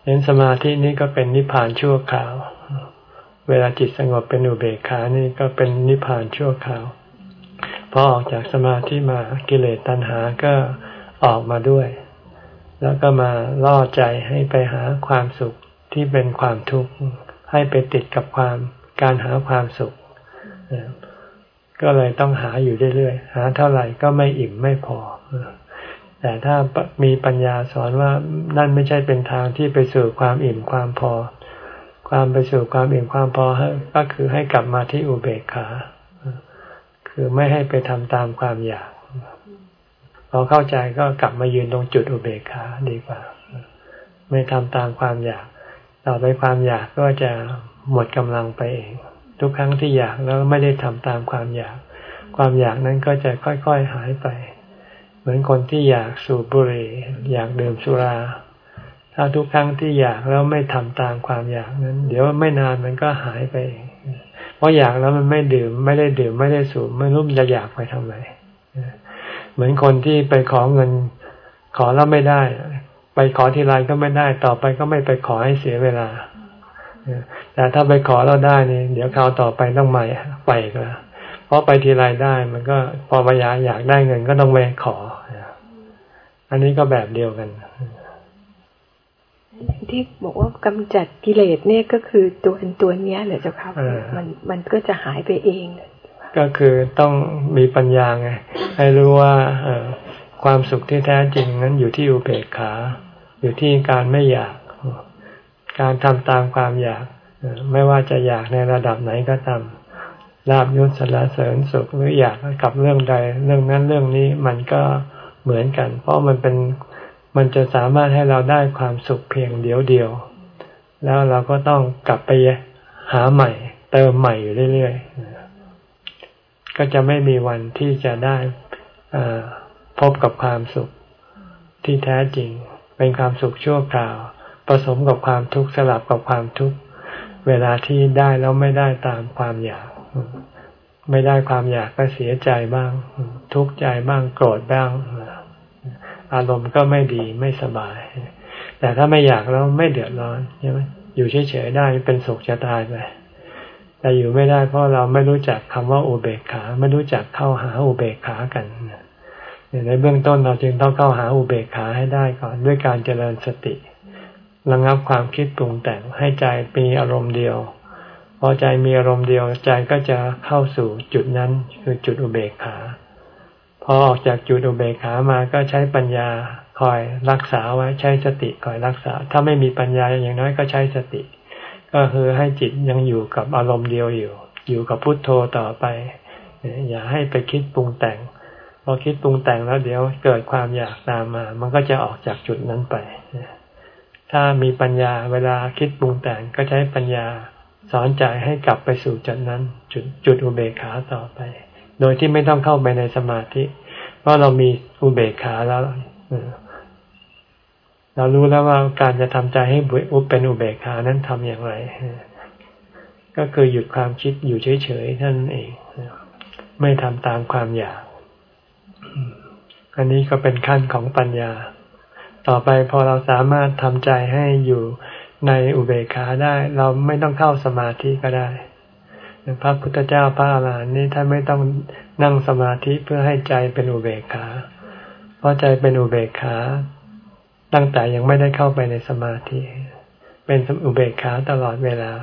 เห็นสมาธินี้ก็เป็นนิพพานชั่วคราว เวลาจิตสงบเป็นอุเบกขานี่ก็เป็นนิพพานชั่วคราว พอออกจากสมาธิมากิเลสตัณหาก็ออกมาด้วย แล้วก็มาล่อใจให้ไปหาความสุขที่เป็นความทุกข์ให้ไปติดกับความการหาความสุข ก็เลยต้องหาอยู่เรื่อยๆหาเท่าไหร่ก็ไม่อิ่มไม่พอ แต่ถ้ามีปัญญาสอนว่านั่นไม่ใช่เป็นทางที่ไปสู่ความอิ่มความพอ ความไปสู่ความอิ่มความพอก็คือให้กลับมาที่อุเบกขา คือไม่ให้ไปทำตามความอยากพอเข้าใจก็กลับมายืนตรงจุดอุเบกขาดีกว่า ไม่ทำตามความอยาก ต่อไปความอยากก็จะหมดกำลังไปเอง ทุกครั้งที่อยากแล้วไม่ได้ทำตามความอยาก ความอยากนั้นก็จะค่อยๆหายไป เหมือนคนที่อยากสูบบุหรี่อยากดื่มสุราถ้าทุกครั้งที่อยากแล้วไม่ทำตามความอยากนั้น เดี๋ยวไม่นานมันก็หายไปเอง ราะอยากแล้วมันไม่ดื่ม ไม่ได้ดื่มไม่ได้สูบไม่รู้มันจะอยากไปทำไมเหมือนคนที่ไปขอเงิน ขอแล้วไม่ได้ ไปขอทีไรก็ไม่ได้ต่อไปก็ไม่ไปขอให้เสียเวลาแต่ถ้าไปขอเราได้นี่เดี๋ยวคราวต่อไปต้องใหม่ไปก็เพราะไปทีไรได้มันก็พอพยาอยากได้เงินก็ต้องไปขอ อันนี้ก็แบบเดียวกัน ที่บอกว่ากำจัดกิเลสเนี่ยก็คือตัวตัวเนี้ยเหรอเจ้าครับมันมันก็จะหายไปเอง ก็คือต้องมีปัญญาไงให้รู้ว่าความสุขที่แท้จริงนั้นอยู่ที่อุเบกขา อยู่ที่การไม่อยาก การทำตามความอยากไม่ว่าจะอยากในระดับไหนก็ตามลาบยศสารเสริญสุขหรืออยากกับเรื่องใด เรื่องนั้นเรื่องนี้มันก็เหมือนกัน เพราะมันเป็น มันจะสามารถให้เราได้ความสุขเพียงเดียวเดียว แล้วเราก็ต้องกลับไปหาใหม่ เติมใหม่อยู่เรื่อยๆ ก็จะไม่มีวันที่จะได้พบกับความสุขที่แท้จริง เป็นความสุขชั่วคราว ผสมกับความทุกข์สลับกับความทุกข์เวลาที่ได้แล้วไม่ได้ตามความอยาก ไม่ได้ความอยากก็เสียใจบ้าง ทุกข์ใจบ้างโกรธบ้าง อารมณ์ก็ไม่ดีไม่สบาย แต่ถ้าไม่อยากแล้วไม่เดือดร้อนใช่ไหมอยู่เฉยๆได้เป็นสุขจะตายไปแต่อยู่ไม่ได้เพราะเราไม่รู้จักคำว่าอุเบกขา ไม่รู้จักเข้าหาอุเบกขากันในเบื้องต้นเราจึงต้องเข้าหาอุเบกขาให้ได้ก่อนด้วยการเจริญสติระงับความคิดปรุงแต่งให้ใจมีอารมณ์เดียว พอใจมีอารมณ์เดียวใจก็จะเข้าสู่จุดนั้นคือจุดอุเบกขา พอออกจากจุดอุเบกขามาก็ใช้ปัญญาคอยรักษาไว้ใช้สติคอยรักษา ถ้าไม่มีปัญญาอย่างน้อยก็ใช้สติ ก็คือให้จิตยังอยู่กับอารมณ์เดียวอยู่ อยู่กับพุทโธต่อไป อย่าให้ไปคิดปรุงแต่ง พอคิดปรุงแต่งแล้วเดี๋ยวเกิดความอยากตามมา มันก็จะออกจากจุดนั้นไป ถ้ามีปัญญาเวลาคิดปรุงแต่งก็ใช้ปัญญาสอนใจให้กลับไปสู่จุดนั้น จุดจุดอุเบกขาต่อไป โดยที่ไม่ต้องเข้าไปในสมาธิ เพราะเรามีอุเบกขาแล้วเรารู้แล้วว่าการจะทำใจให้อุเป็นอุเบกขานั้นทำอย่างไร ก็คือหยุดความคิดอยู่เฉยๆท่านเอง ไม่ทำตามความอยาก อันนี้ก็เป็นขั้นของปัญญา ต่อไปพอเราสามารถทำใจให้อยู่ในอุเบกขาได้ เราไม่ต้องเข้าสมาธิก็ได้ พระพุทธเจ้าพระอาหารหันต์นี่ท่านไม่ต้องนั่งสมาธิเพื่อให้ใจเป็นอุเบกขา เพราะใจเป็นอุเบกขา ตั้งแต่ยังไม่ได้เข้าไปในสมาธิ เป็นอุเบกขาตลอดเวลา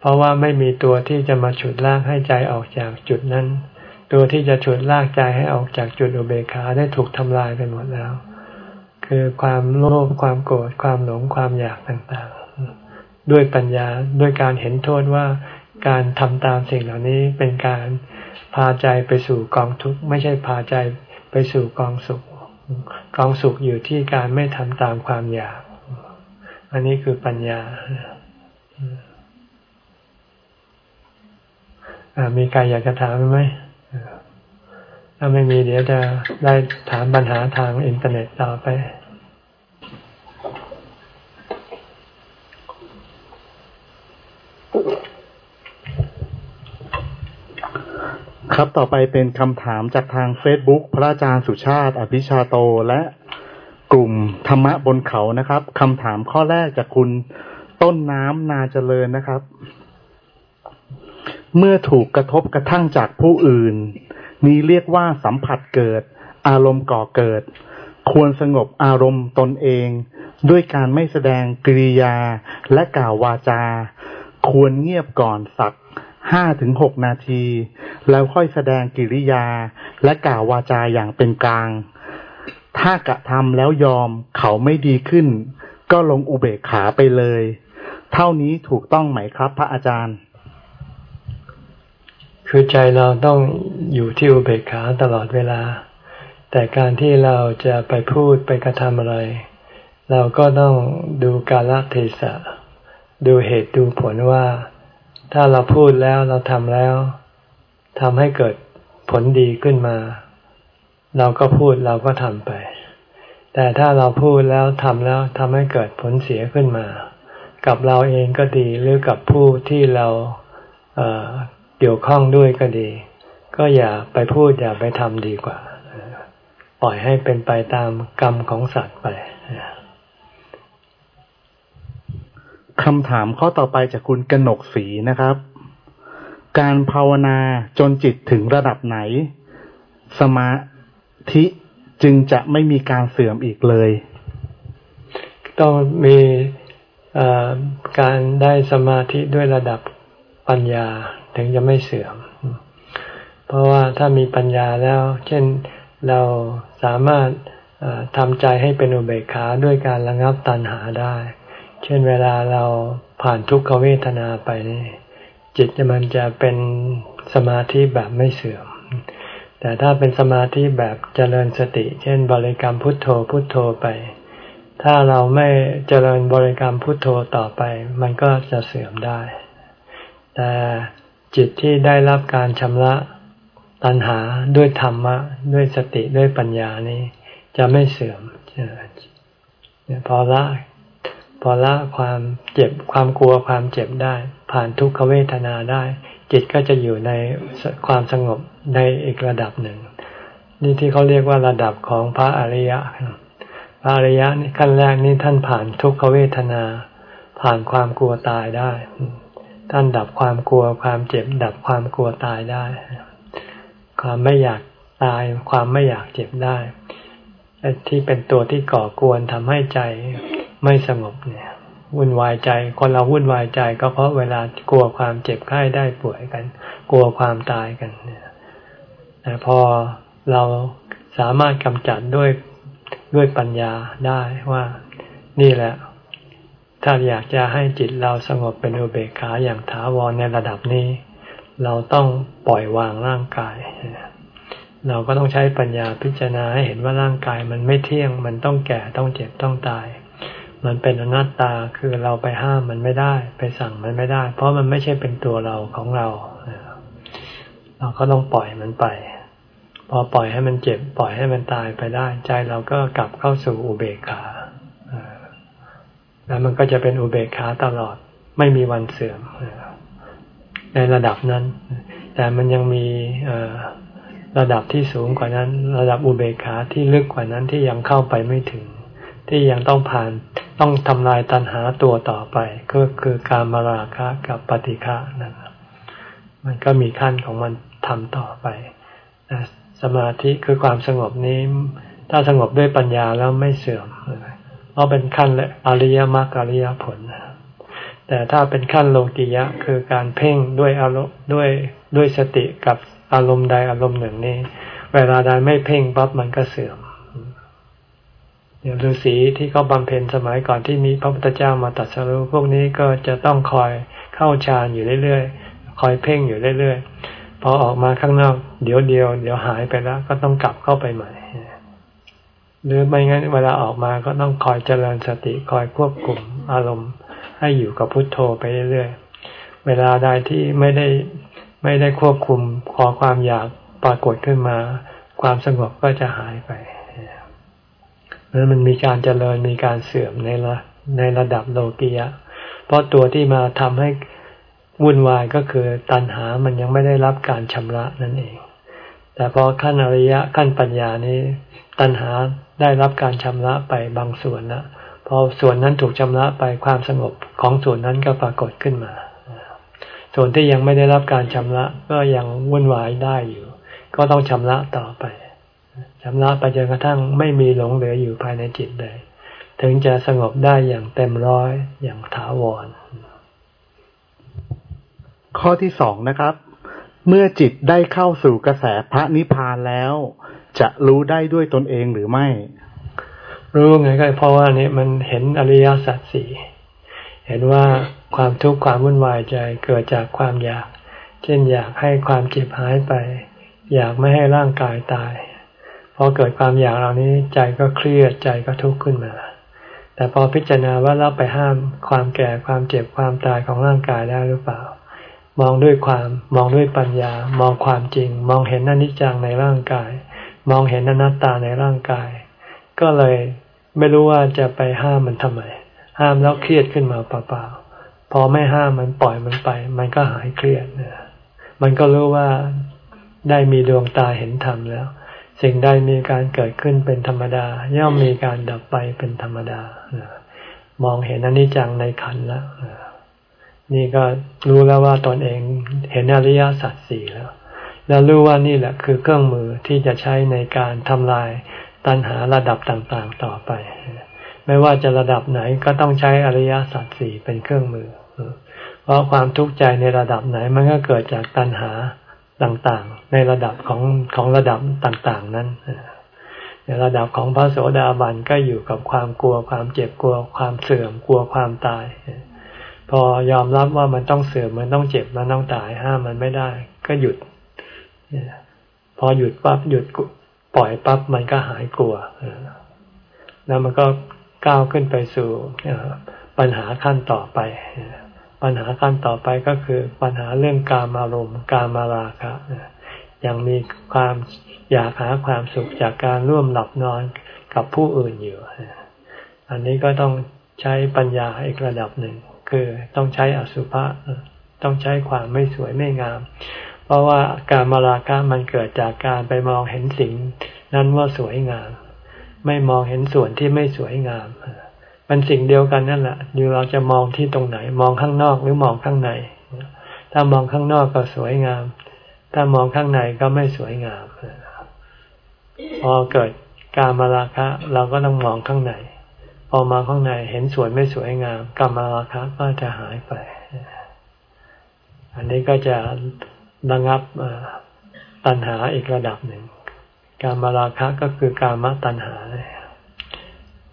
เพราะว่าไม่มีตัวที่จะมาฉุดลากให้ใจออกจากจุดนั้น ตัวที่จะฉุดลากใจให้ออกจากจุดอุเบกขาได้ถูกทำลายไปหมดแล้ว คือความโลภความโกรธความหลงความอยากต่างๆ ด้วยปัญญาด้วยการเห็นโทษว่า การทำตามสิ่งเหล่านี้เป็นการพาใจไปสู่กองทุกข์ไม่ใช่พาใจไปสู่กองสุข กองสุขอยู่ที่การไม่ทำตามความอยาก อันนี้คือปัญญามีใครอยากจะถามไหม ถ้าไม่มีเดี๋ยวจะได้ถามปัญหาทางอินเทอร์เน็ตต่อไป ครับต่อไปเป็นคำถามจากทางเฟซบุ๊กพระอาจารย์สุชาติ อภิชาโตและกลุ่มธรรมะบนเขานะครับคำถามข้อแรกจากคุณต้นน้ำนาเจริญนะครับ เมื่อถูกกระทบกระทั่งจากผู้อื่น นี้เรียกว่าสัมผัสเกิด อารมณ์ก่อเกิด ควรสงบอารมณ์ตนเอง ด้วยการไม่แสดงกริยาและกล่าววาจา ควรเงียบก่อนสัก ห้าถึงหกนาที แล้วค่อยแสดงกิริยา และกล่าววาจาอย่างเป็นกลาง ถ้ากระทำแล้วยอมเขาไม่ดีขึ้น ก็ลงอุเบกขาไปเลย เท่านี้ถูกต้องไหมครับพระอาจารย์ คือใจเราต้องอยู่ที่อุเบกขาตลอดเวลา แต่การที่เราจะไปพูดไปกระทำอะไร เราก็ต้องดูกาลเทศะดูเหตุดูผลว่า ถ้าเราพูดแล้วเราทำแล้วทำให้เกิดผลดีขึ้นมา เราก็พูดเราก็ทำไป แต่ถ้าเราพูดแล้วทำแล้วทำให้เกิดผลเสียขึ้นมา กับเราเองก็ดีหรือกับผู้ที่เราเเกี่ยวข้องด้วยก็ดี ก็อย่าไปพูดอย่าไปทำดีกว่า ปล่อยให้เป็นไปตามกรรมของสัตว์ไป คำถามข้อต่อไปจากคุณกนกศรีนะครับ การภาวนาจนจิตถึงระดับไหน สมาธิจึงจะไม่มีการเสื่อมอีกเลย ต้องมีการได้สมาธิด้วยระดับปัญญาถึงจะไม่เสื่อม เพราะว่าถ้ามีปัญญาแล้ว เช่นเราสามารถทำใจให้เป็นอุเบกขาด้วยการระงับตัณหาได้ เช่นเวลาเราผ่านทุกขเวทนาไปนี่จิตมันจะเป็นสมาธิแบบไม่เสื่อม แต่ถ้าเป็นสมาธิแบบเจริญสติ เช่นบริกรรมพุทโธพุทโธไป ถ้าเราไม่เจริญบริกรรมพุทโธต่อไป มันก็จะเสื่อมได้ แต่จิตที่ได้รับการชำระตัณหาด้วยธรรมะ ด้วยสติด้วยปัญญานี้ จะไม่เสื่อมพอละ พอละความเจ็บความกลัวความเจ็บได้ ผ่านทุกขเวทนาได้ จิตก็จะอยู่ในความสงบในอีกระดับหนึ่ง นี่ที่เขาเรียกว่าระดับของพระอริยะพระอริยะนี่ขั้นแรกนี่ท่านผ่านทุกขเวทนา ผ่านความกลัวตายได้ ท่านดับความกลัวความเจ็บ ดับความกลัวตายได้ ความไม่อยากตายความไม่อยากเจ็บได้ที่เป็นตัวที่ก่อกวนทำให้ใจ ไม่สงบเนี่ย วุ่นวายใจคนเราวุ่นวายใจก็เพราะเวลากลัวความเจ็บไข้ได้ป่วยกัน กลัวความตายกันเนี่ยแต่พอเราสามารถกำจัดด้วยด้วยปัญญาได้ว่านี่แหละ ถ้าอยากจะให้จิตเราสงบเป็นอุเบกขาอย่างถาวรในระดับนี้ เราต้องปล่อยวางร่างกาย เราก็ต้องใช้ปัญญาพิจารณาให้เห็นว่าร่างกายมันไม่เที่ยง มันต้องแก่ต้องเจ็บต้องตาย มันเป็นอนัตตาคือเราไปห้ามมันไม่ได้ ไปสั่งมันไม่ได้ เพราะมันไม่ใช่เป็นตัวเราของเรา เราก็ต้องปล่อยมันไป พอปล่อยให้มันเจ็บ ปล่อยให้มันตายไปได้ ใจเราก็กลับเข้าสู่อุเบกขาแล้วมันก็จะเป็นอุเบกขาตลอดไม่มีวันเสื่อมในระดับนั้น แต่มันยังมีระดับที่สูงกว่านั้น ระดับอุเบกขาที่ลึกกว่านั้นที่ยังเข้าไปไม่ถึง ที่ยังต้องผ่านต้องทำลายตัณหาตัวต่อไป ก็คือการมาราคะกับปฏิฆะนั่นมันก็มีขั้นของมันทำต่อไปสมาธิคือความสงบนี้ ถ้าสงบด้วยปัญญาแล้วไม่เสื่อมเพราะเป็นขั้นอริยมรรคอริยผลแต่ถ้าเป็นขั้นโลกิยะคือการเพ่งด้วยอารมณ์ด้วยด้วยสติกับอารมณ์ใดอารมณ์หนึ่งนี้ เวลาใดไม่เพ่งปั๊บมันก็เสื่อม เดี๋ยวฤาษีที่เขาบำเพ็ญสมัยก่อนที่มีพระพุทธเจ้ามาตัดสรุปพวกนี้ก็จะต้องคอยเข้าฌานอยู่เรื่อยๆ คอยเพ่งอยู่เรื่อยๆ พอออกมาข้างนอกเดี๋ยวเดียวเดี๋ยวหายไปแล้ว ก็ต้องกลับเข้าไปใหม่ หรือไม่งั้นเวลาออกมาก็ต้องคอยเจริญสติคอยควบคุมอารมณ์ ให้อยู่กับพุทโธไปเรื่อยๆ เวลาใดที่ไม่ได้ไม่ได้ควบคุมขอความอยากปรากฏขึ้นมา ความสงบก็จะหายไป แล้วมันมีการเจริญมีการเสื่อมในระในระดับโลกียะ เพราะตัวที่มาทำให้วุ่นวายก็คือตัณหามันยังไม่ได้รับการชำระนั่นเอง แต่พอขั้นอริยะขั้นปัญญานี้ ตัณหาได้รับการชำระไปบางส่วนแล้วพอส่วนนั้นถูกชำระไปความสงบของส่วนนั้นก็ปรากฏขึ้นมา ส่วนที่ยังไม่ได้รับการชำระก็ยังวุ่นวายได้อยู่ ก็ต้องชำระต่อไป ชำระไปจนกระทั่งไม่มีหลงเหลืออยู่ภายในจิตเลย ถึงจะสงบได้อย่างเต็มร้อยอย่างถาวร ข้อที่สองนะครับ เมื่อจิตได้เข้าสู่กระแสพระนิพพานแล้ว จะรู้ได้ด้วยตนเองหรือไม่ รู้ไงก็เพราะว่านี่มันเห็นอริยสัจสี่เห็นว่าความทุกข์ความวุ่นวายใจเกิดจากความอยาก เช่นอยากให้ความเจ็บหายไป อยากไม่ให้ร่างกายตายพ อเกิดความอยากเหล่านี้ใจก็เครียดใจก็ทุกข์ขึ้นมา แต่พอพิจารณาว่าเราไปห้ามความแก่ความเจ็บความตายของร่างกายได้หรือเปล่า มองด้วยความมองด้วยปัญญา มองความจริง มองเห็นอนิจจังในร่างกาย มองเห็นอนัตตาในร่างกาย ก็เลยไม่รู้ว่าจะไปห้ามมันทำไม ห้ามแล้วเครียดขึ้นมาเปล่าๆพอไม่ห้ามมันปล่อยมันไป มันก็หายเครียดนะมันก็รู้ว่าได้มีดวงตาเห็นธรรมแล้ว สิ่งใดมีการเกิดขึ้นเป็นธรรมดา ย่อมมีการดับไปเป็นธรรมดามองเห็นอนิจจังในขันแล้วนี่ก็รู้แล้วว่าตนเองเห็นอริยสัจสี่แล้ว แล้วรู้ว่านี่แหละคือเครื่องมือที่จะใช้ในการทำลายตัณหาระดับต่างๆต่อไป ไม่ว่าจะระดับไหนก็ต้องใช้อริยสัจสี่เป็นเครื่องมือ เพราะความทุกข์ใจในระดับไหนมันก็เกิดจากตัณหา ต่างๆ ในระดับของของระดับต่างๆ นั้นในระดับของพระโสดาบันก็อยู่กับความกลัวความเจ็บกลัวความเสื่อมกลัวความตาย พอยอมรับว่ามันต้องเสื่อมมันต้องเจ็บมันต้องตายห้ามมันไม่ได้ ก็หยุดพอหยุดปั๊บหยุดปล่อยปั๊บมันก็หายกลัวแล้วมันก็ก้าวขึ้นไปสู่ปัญหาขั้นต่อไป ปัญหาขั้นต่อไปก็คือปัญหาเรื่องการอารมณ์การมาราคะยังมีความอยากหาความสุขจากการร่วมหลับนอนกับผู้อื่นอยู่ อันนี้ก็ต้องใช้ปัญญาอีกระดับหนึ่ง คือต้องใช้อสุภะต้องใช้ความไม่สวยไม่งาม เพราะว่าการมาราคะมันเกิดจากการไปมองเห็นสิ่งนั้นว่าสวยงาม ไม่มองเห็นส่วนที่ไม่สวยงาม มันสิ่งเดียวกันนั่นแหละอยู่เราจะมองที่ตรงไหน มองข้างนอกหรือมองข้างใน ถ้ามองข้างนอกก็สวยงาม ถ้ามองข้างในก็ไม่สวยงาม พอเกิดการมาราคะ เราก็ต้องมองข้างใน พอมาข้างในเห็นสวยไม่สวยงามการมาราคะก็จะหายไป อันนี้ก็จะระงับตัณหาอีกระดับหนึ่ง การมาราคะก็คือการมตัณหาเลย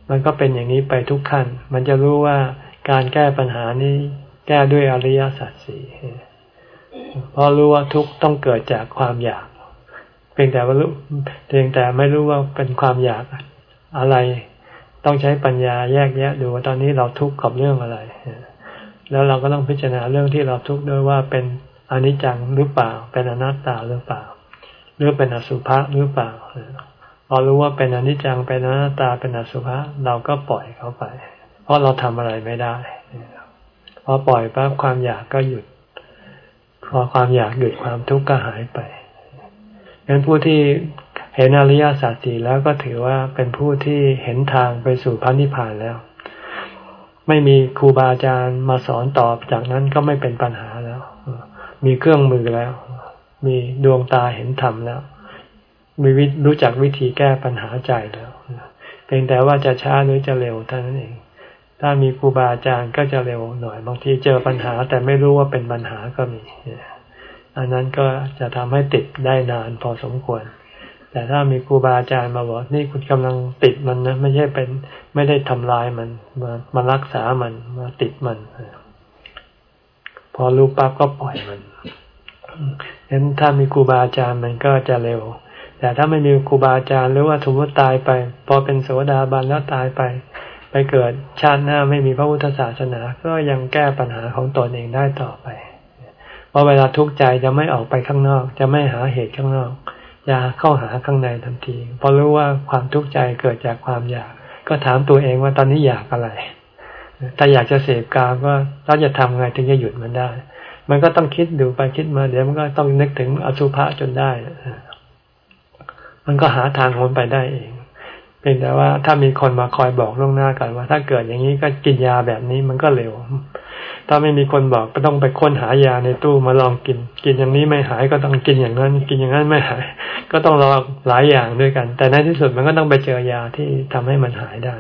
มันก็เป็นอย่างนี้ไปทุกขั้น มันจะรู้ว่าการแก้ปัญหานี้แก้ด้วยอริยสัจสี่เพราะรู้ว่าทุกต้องเกิดจากความอยาก เพียงแต่ว่ารู้เพียงแต่ไม่รู้ว่าเป็นความอยากอะไร ต้องใช้ปัญญาแยกแยะดูว่าตอนนี้เราทุกข์กับเรื่องอะไร แล้วเราก็ต้องพิจารณาเรื่องที่เราทุกข์ด้วยว่าเป็นอนิจจังหรือเปล่า เป็นอนัตตาหรือเปล่า หรือเป็นอสุภะหรือเปล่า พอรู้ว่าเป็นอนิจจังเป็นอนัตตาเป็นอสุภะเราก็ปล่อยเขาไป เพราะเราทำอะไรไม่ได้พอปล่อยปั๊บความอยากก็หยุด พอความอยากหยุดความทุกข์ก็หายไปเป็นผู้ที่เห็นอริยสัจสี่แล้วก็ถือว่าเป็นผู้ที่เห็นทางไปสู่พระนิพพานแล้ว ไม่มีครูบาอาจารย์มาสอนตอบจากนั้นก็ไม่เป็นปัญหาแล้ว มีเครื่องมือแล้ว มีดวงตาเห็นธรรมแล้ว มีวิรู้จักวิธีแก้ปัญหาใจแล้วเพียงแต่ว่าจะช้าหรือจะเร็วเท่านั้นเอง ถ้ามีครูบาอาจารย์ก็จะเร็วหน่อยบางทีเจอปัญหาแต่ไม่รู้ว่าเป็นปัญหาก็มีอันนั้นก็จะทำให้ติดได้นานพอสมควร แต่ถ้ามีครูบาอาจารย์มาบอกนี่คุณกำลังติดมันนะไม่ใช่เป็นไม่ได้ทำลายมันมามารักษามันมาติดมันพอรู้ปั๊บก็ปล่อยมันเห็นถ้ามีครูบาอาจารย์มันก็จะเร็ว แต่ถ้าไม่มีครูบาอาจารย์หรือว่าสมมติตายไป พอเป็นโสดาบันแล้วตายไป ไปเกิดชาติหน้าไม่มีพระพุทธศาสนา ก็ยังแก้ปัญหาของตนเองได้ต่อไปเพราะเวลาทุกข์ใจจะไม่ออกไปข้างนอก จะไม่หาเหตุข้างนอกอยากเข้าหาข้างในทันทีพอรู้ว่าความทุกข์ใจเกิดจากความอยาก ก็ถามตัวเองว่าตอนนี้อยากอะไร ถ้าอยากจะเสพกามก็เราจะทำไงถึงจะหยุดมันได้ มันก็ต้องคิดดูไปคิดมาเดี๋ยวมันก็ต้องนึกถึงอสุภะจนได้ มันก็หาทางหนไปได้เองเพียงแต่ว่าถ้ามีคนมาคอยบอกล่วงหน้ากันว่า ถ้าเกิดอย่างนี้ก็กินยาแบบนี้มันก็เร็ว ถ้าไม่มีคนบอกก็ต้องไปค้นหายาในตู้มาลองกิน กินอย่างนี้ไม่หายก็ต้องกินอย่างนั้น กินอย่างนั้นไม่หาย ก็ต้องรอหลายอย่างด้วยกัน แต่ในที่สุดมันก็ต้องไปเจอยาที่ทำให้มันหายได้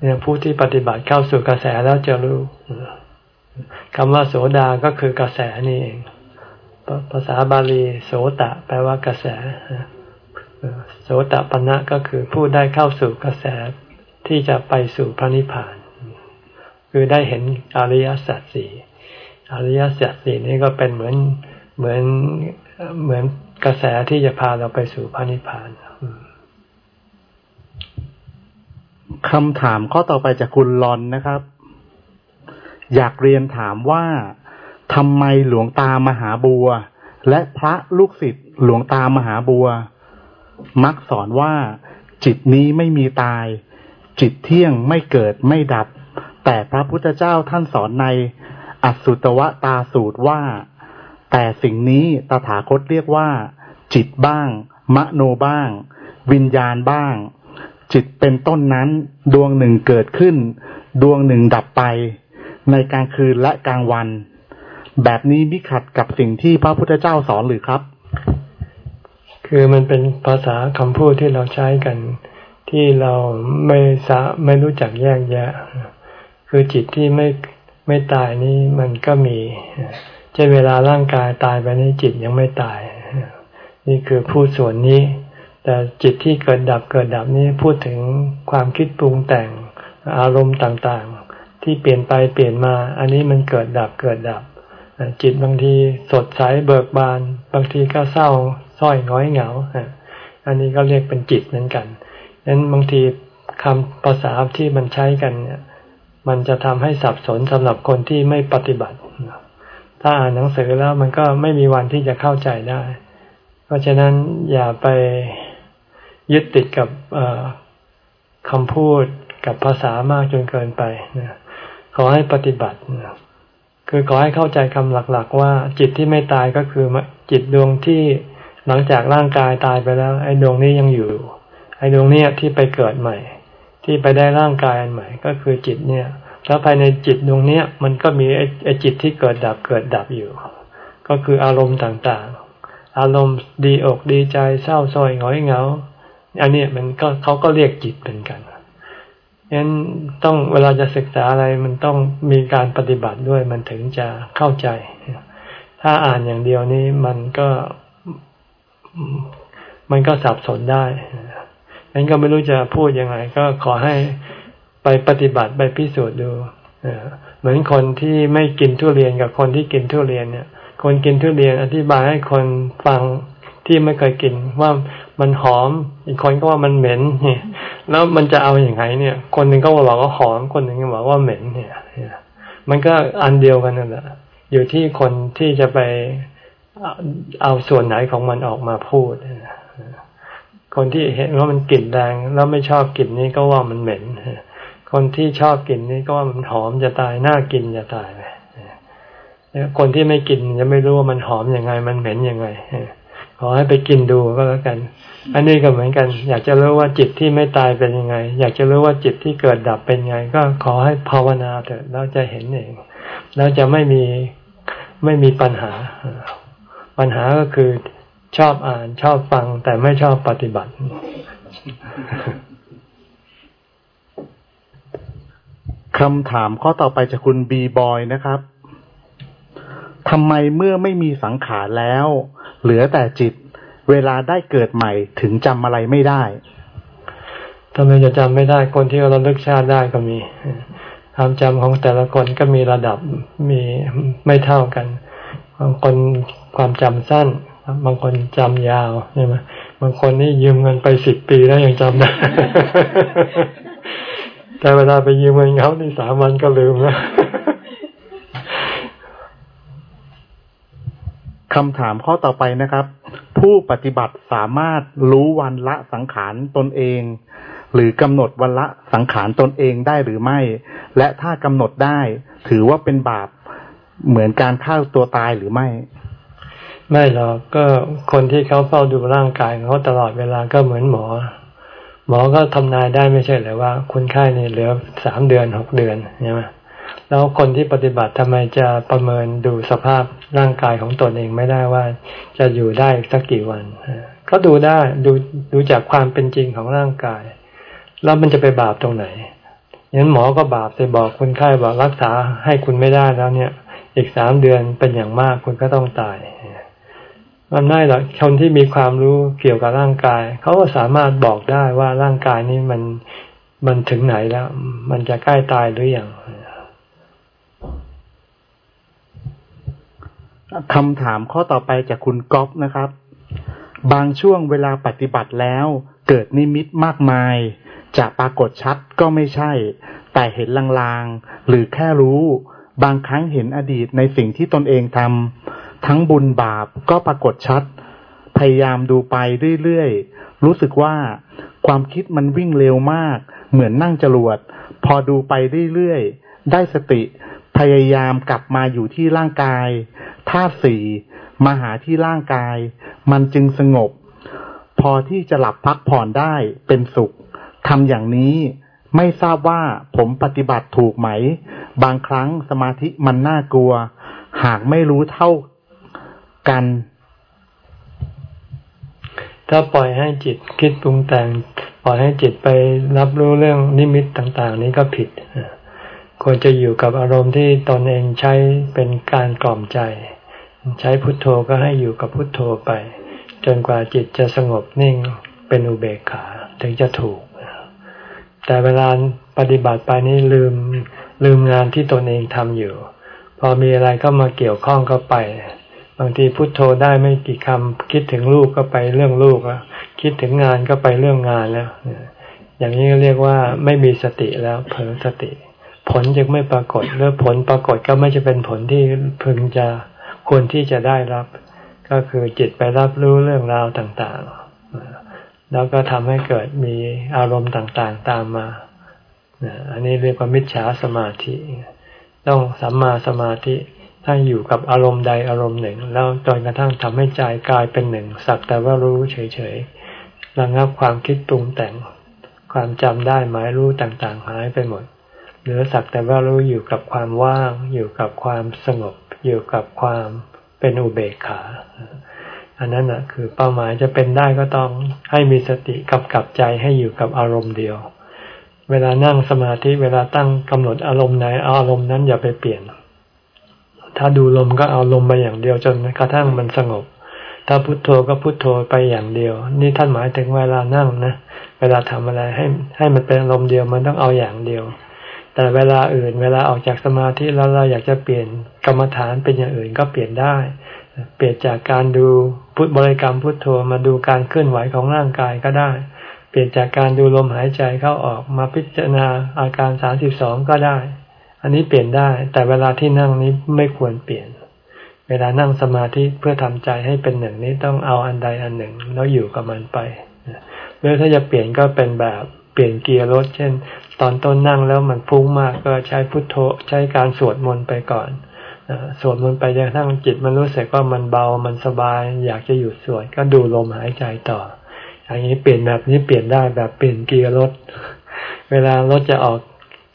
เนี่ยผู้ที่ปฏิบัติเข้าสู่กระแสแล้วจะรู้คำว่าโสดาก็คือกระแสนี่เอง ภาษาบาลีโสตะ แปลว่ากระแสโสตปัญะก็คือผู้ได้เข้าสู่กระแสที่จะไปสู่พระนิพพาน คือได้เห็นอริยสัจสี่อริยสัจสี่นี่ก็เป็นเหมือนเหมือนเหมือนกระแสที่จะพาเราไปสู่พระนิพพานคำถามข้อต่อไปจากคุณลอนนะครับ อยากเรียนถามว่า ทำไมหลวงตามหาบัว และพระลูกศิษย์หลวงตามหาบัว มักสอนว่า จิตนี้ไม่มีตาย จิตเที่ยงไม่เกิดไม่ดับ แต่พระพุทธเจ้าท่านสอนในอสุตวตาสูตรว่า แต่สิ่งนี้ตถาคตเรียกว่า จิตบ้าง มโนบ้าง วิญญาณบ้าง จิตเป็นต้นนั้น ดวงหนึ่งเกิดขึ้น ดวงหนึ่งดับไป ในกลางคืนและกลางวัน แบบนี้มิขัดกับสิ่งที่พระพุทธเจ้าสอนหรือครับ คือมันเป็นภาษาคำพูดที่เราใช้กัน ที่เราไม่สะไม่รู้จักแยกแยะ คือจิตที่ไม่ไม่ตายนี่มันก็มีเช่นเวลาร่างกายตายไปนี่จิตยังไม่ตาย นี่คือพูดส่วนนี้ แต่จิตที่เกิดดับเกิดดับนี้พูดถึงความคิดปรุงแต่งอารมณ์ต่างๆ ที่เปลี่ยนไปเปลี่ยนมา อันนี้มันเกิดดับเกิดดับ จิตบางทีสดใสเบิกบาน บางทีก็เศร้าส้อยง้อยเหงาอันนี้ก็เรียกเป็นจิตเหมือนกันดังนั้นบางทีคำภาษาที่มันใช้กันเนี่ย มันจะทำให้สับสนสำหรับคนที่ไม่ปฏิบัติ ถ้าอ่านหนังสือแล้วมันก็ไม่มีวันที่จะเข้าใจได้ เพราะฉะนั้นอย่าไปยึดติดกับคำพูดกับภาษามากจนเกินไปนะขอให้ปฏิบัตินะ คือขอให้เข้าใจคำหลักๆ ว่าจิตที่ไม่ตายก็คือจิตดวงที่หลังจากร่างกายตายไปแล้ว ไอ้ดวงนี้ยังอยู่ ไอ้ดวงนี้ที่ไปเกิดใหม่ ที่ไปได้ร่างกายอันใหม่ ก็คือจิตเนี่ยแล้วภายในจิตดวงนี้มันก็มีไอ้จิตที่เกิดดับเกิดดับอยู่ ก็คืออารมณ์ต่างๆ อารมณ์ดีอกดีใจเศร้าส้อยหงอยเหงา อันนี้มันก็เขาก็เรียกจิตเป็นกัน งั้นต้องเวลาจะศึกษาอะไรมันต้องมีการปฏิบัติด้วยมันถึงจะเข้าใจ ถ้าอ่านอย่างเดียวนี้มันก็มันก็สับสนได้งั้นก็ไม่รู้จะพูดยังไง ก็ขอให้ไปปฏิบัติไปพิสูจน์ดูเหมือนคนที่ไม่กินทุเรียนกับคนที่กินทุเรียนเนี่ย คนกินทุเรียนอธิบายให้คนฟังที่ไม่เคยกินว่า มันหอม อีกคนก็ว่ามันเหม็นเนี่ยแล้วมันจะเอาอย่างไรเนี่ย คนหนึ่งก็บอกว่าหอม คนหนึ่งก็บอกว่าเหม็นเนี่ยมันก็อันเดียวกันนั่นแหละอยู่ที่คนที่จะไปเอาส่วนไหนของมันออกมาพูดคนที่เห็นว่ามันกลิ่นแรงแล้วไม่ชอบกลิ่นนี้ก็ว่ามันเหม็นคนที่ชอบกลิ่นนี้ก็ว่ามันหอมจะตายน่ากินจะตายไปคนที่ไม่กินจะไม่รู้ว่ามันหอมอยังไง มันเหม็นยังไง ขอให้ไปกินดูก็แล้วกัน อันนี้ก็เหมือนกัน อยากจะรู้ว่าจิตที่ไม่ตายเป็นยังไง อยากจะรู้ว่าจิตที่เกิดดับเป็นยังไง ก็ขอให้ภาวนาเถิดเราจะเห็นเองแล้วจะไม่มีไม่มีปัญหา ปัญหาก็คือชอบอ่านชอบฟังแต่ไม่ชอบปฏิบัติ คำถามข้อต่อไปจากคุณบีบอยนะครับทำไมเมื่อไม่มีสังขารแล้ว เหลือแต่จิต เวลาได้เกิดใหม่ถึงจำอะไรไม่ได้ทำไมจะจำไม่ได้คนที่เราเลิกชาติได้ก็มีความจำของแต่ละคนก็มีระดับมีไม่เท่ากัน บางคนความจำสั้น บางคนจำยาวใช่ไหมบางคนนี่ยืมเงินไปสิบปีแล้วยังจำได้ แต่เวลาไปยืมเงินเขาที่สามวันก็ลืมแล้ว คำถามข้อต่อไปนะครับ ผู้ปฏิบัติสามารถรู้วันละสังขารตนเอง หรือกำหนดวันละสังขารตนเองได้หรือไม่ และถ้ากำหนดได้ ถือว่าเป็นบาปเหมือนการฆ่าตัวตายหรือไม่ ไม่หรอกก็คนที่เขาเฝ้าดูร่างกายเขาตลอดเวลาก็เหมือนหมอ หมอก็ทำนายได้ไม่ใช่หรือว่าคนไข้เนี่ยเหลือสามเดือนหกเดือนใช่ไหม แล้วคนที่ปฏิบัติทำไมจะประเมินดูสภาพร่างกายของตนเองไม่ได้ว่า จะอยู่ได้สักกี่วันก็ดูได้ดูดูจากความเป็นจริงของร่างกาย แล้วมันจะไปบาปตรงไหนงั้นหมอก็บาปไปบอกคนไข้บอกรักษาให้คุณไม่ได้แล้วเนี่ย อีกสามเดือนเป็นอย่างมากคุณก็ต้องตายมันไม่หรอกคนที่มีความรู้เกี่ยวกับร่างกายเขาก็สามารถบอกได้ว่าร่างกายนี้มันมันถึงไหนแล้ว มันจะใกล้ตายหรืออยัง คำถามข้อต่อไปจากคุณก๊อฟนะครับ บางช่วงเวลาปฏิบัติแล้วเกิดนิมิตมากมาย จะปรากฏชัดก็ไม่ใช่ แต่เห็นลางๆ หรือแค่รู้ บางครั้งเห็นอดีตในสิ่งที่ตนเองทำทั้งบุญบาปก็ปรากฏชัด พยายามดูไปเรื่อยๆ รู้สึกว่าความคิดมันวิ่งเร็วมาก เหมือนนั่งจรวด พอดูไปเรื่อยๆ ได้สติ พยายามกลับมาอยู่ที่ร่างกายธาตุสี่มาหาที่ร่างกาย มันจึงสงบ พอที่จะหลับพักผ่อนได้เป็นสุขทำอย่างนี้ไม่ทราบว่าผมปฏิบัติถูกไหม บางครั้งสมาธิมันน่ากลัว หากไม่รู้เท่ากัน ถ้าปล่อยให้จิตคิดปรุงแต่ง ปล่อยให้จิตไปรับรู้เรื่องนิมิตต่าง ๆ นี้ก็ผิด ควรจะอยู่กับอารมณ์ที่ตนเองใช้เป็นการกล่อมใจ ใช้พุทโธก็ให้อยู่กับพุทโธไป จนกว่าจิตจะสงบนิ่งเป็นอุเบกขาถึงจะถูก แต่เวลาปฏิบัติไปนี่ลืมลืมงานที่ตนเองทำอยู่ พอมีอะไรเข้ามาเกี่ยวข้องก็ไป บางทีพุทโธได้ไม่กี่คำคิดถึงลูกก็ไปเรื่องลูกอะคิดถึงงานก็ไปเรื่องงานแล้ว อย่างนี้เรียกว่าไม่มีสติแล้วเผลอสติ ผลจึงไม่ปรากฏหรือผลปรากฏก็ไม่จะเป็นผลที่พึงจะควรที่จะได้รับ ก็คือจิตไปรับรู้เรื่องราวต่างๆ แล้วก็ทำให้เกิดมีอารมณ์ต่างๆตามมาอันนี้เรียกว่ามิจฉาสมาธิ ต้องสัมมาสมาธิถ้าอยู่กับอารมณ์ใดอารมณ์หนึ่ง แล้วจนกระทั่งทำให้ใจกลายเป็นหนึ่ง สักแต่ว่ารู้เฉยๆระงับความคิดปรุงแต่ง ความจำได้หมายรู้ต่างๆ หายไปหมด หรือสักแต่ว่ารู้อยู่กับความว่าง อยู่กับความสงบ อยู่กับความเป็นอุเบกขา อันนั้นนะคือเป้าหมายจะเป็นได้ก็ต้องให้มีสติกับกับใจให้อยู่กับอารมณ์เดียว เวลานั่งสมาธิเวลาตั้งกำหนดอารมณ์ไหนเอาอารมณ์นั้นอย่าไปเปลี่ยน ถ้าดูลมก็เอาลมไปอย่างเดียวจนกระทั่งมันสงบถ้าพุโทโธก็พุโทโธไปอย่างเดียว นี่ท่านหมายถึงเวลานั่งนะ เวลาทำอะไรให้ให้มันเป็นอารมณ์เดียวมันต้องเอาอย่างเดียว แต่เวลาอื่น เวลาออกจากสมาธิแล้วเราอยากจะเปลี่ยนกรรมฐานเป็นอย่างอื่นก็เปลี่ยนได้ เปลี่ยนจากการดูพุทบริกรรมพุทโธมาดูการเคลื่อนไหวของร่างกายก็ได้ เปลี่ยนจากการดูลมหายใจเข้าออกมาพิจารณาอาการสามสิบสองก็ได้ อันนี้เปลี่ยนได้ แต่เวลาที่นั่งนี้ไม่ควรเปลี่ยน เวลานั่งสมาธิเพื่อทำใจให้เป็นหนึ่งนี้ต้องเอาอันใดอันหนึ่งแล้วอยู่กับมันไปหรือถ้าจะเปลี่ยนก็เป็นแบบเปลี่ยนเกียร์รถเช่น ตอนต้นนั่งแล้วมันฟุ้งมากก็ใช้พุทโธใช้การสวดมนต์ไปก่อนสวดมนต์ไปจนกระทั่งจิตมันรู้สึกว่ามันเบามันสบาย อยากจะหยุดสวดก็ดูลมหายใจต่ออย่างนี้เปลี่ยนแบบนี้เปลี่ยนได้แบบเปลี่ยนเกียร์รถ เวลารถจะออก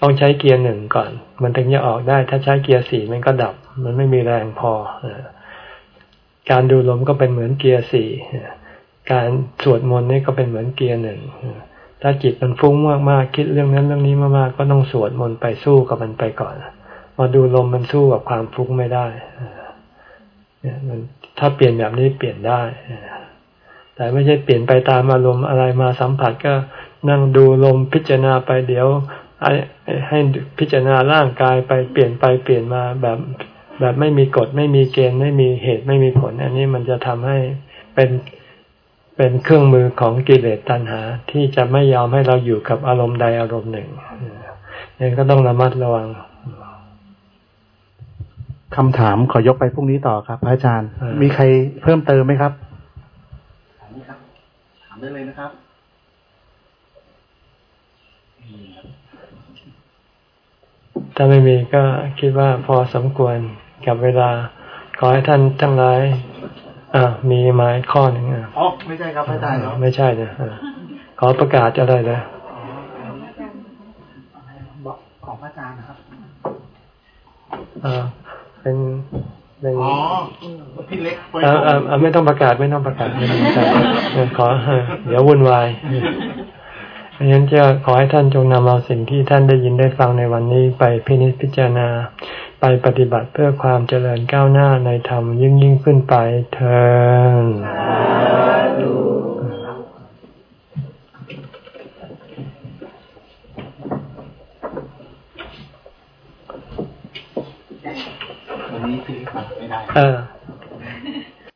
ต้องใช้เกียร์หนึ่งก่อน มันถึงจะออกได้ถ้าใช้เกียร์สี่มันก็ดับ มันไม่มีแรงพอการดูลมก็เป็นเหมือนเกียร์สี่การสวดมนต์นี่ก็เป็นเหมือนเกียร์หนึ่ง ถ้าจิตมันฟุ้งมากๆคิดเรื่องนั้นเรื่องนี้มากๆก็ต้องสวดมนต์ไปสู้กับมันไปก่อนมาดูลมมันสู้กับความฟุ้งไม่ได้เนี่ยมันถ้าเปลี่ยนแบบนี้เปลี่ยนได้แต่ไม่ใช่เปลี่ยนไปตามอารมณ์อะไรมาสัมผัสก็นั่งดูลมพิจารณาไปเดี๋ยวให้พิจารณาร่างกายไปเปลี่ยนไปเปลี่ยนมาแบบแบบไม่มีกฎไม่มีเกณฑ์ไม่มีเหตุไม่มีผล อันนี้มันจะทำให้เป็น เป็นเครื่องมือของกิเลสตัณหาที่จะไม่ยอมให้เราอยู่กับอารมณ์ใดอารมณ์หนึ่งนี่ก็ต้องระมัดระวังคำถามขอยกไปพรุ่งนี้ต่อครับพระอาจารย์ มีใครเพิ่มเติมไหมครับถามครับ ถามได้เลยนะครับถ้าไม่มีก็คิดว่าพอสมควรกับเวลา ขอให้ท่านทั้งหลาย อ่ามีไม้ข้อหนึ่งอะอ๋อไม่ใช่ครับอาจารย์ไม่ใช่นะขอประกาศอะไรนะบอกของพระอาจารย์นะครับอ่าเป็นเป็นอ๋อพี่เล็กไว้เอ่าอ่าอ่าไม่ต้องประกาศไม่ต้องประกาศไม่ต้องประกาศเออขอเออเดี๋ยววุ่นวายเพราะฉะนั้นจะขอให้ท่านจงนำเอาสิ่งที่ท่านได้ยินได้ฟังในวันนี้ไปพินิจพิจารณา ไปปฏิบัติเพื่อความเจริญก้าวหน้าในธรรมยิ่งยิ่งขึ้นไปเถิดวันนี้พี่เล็กมาไม่ได้เออ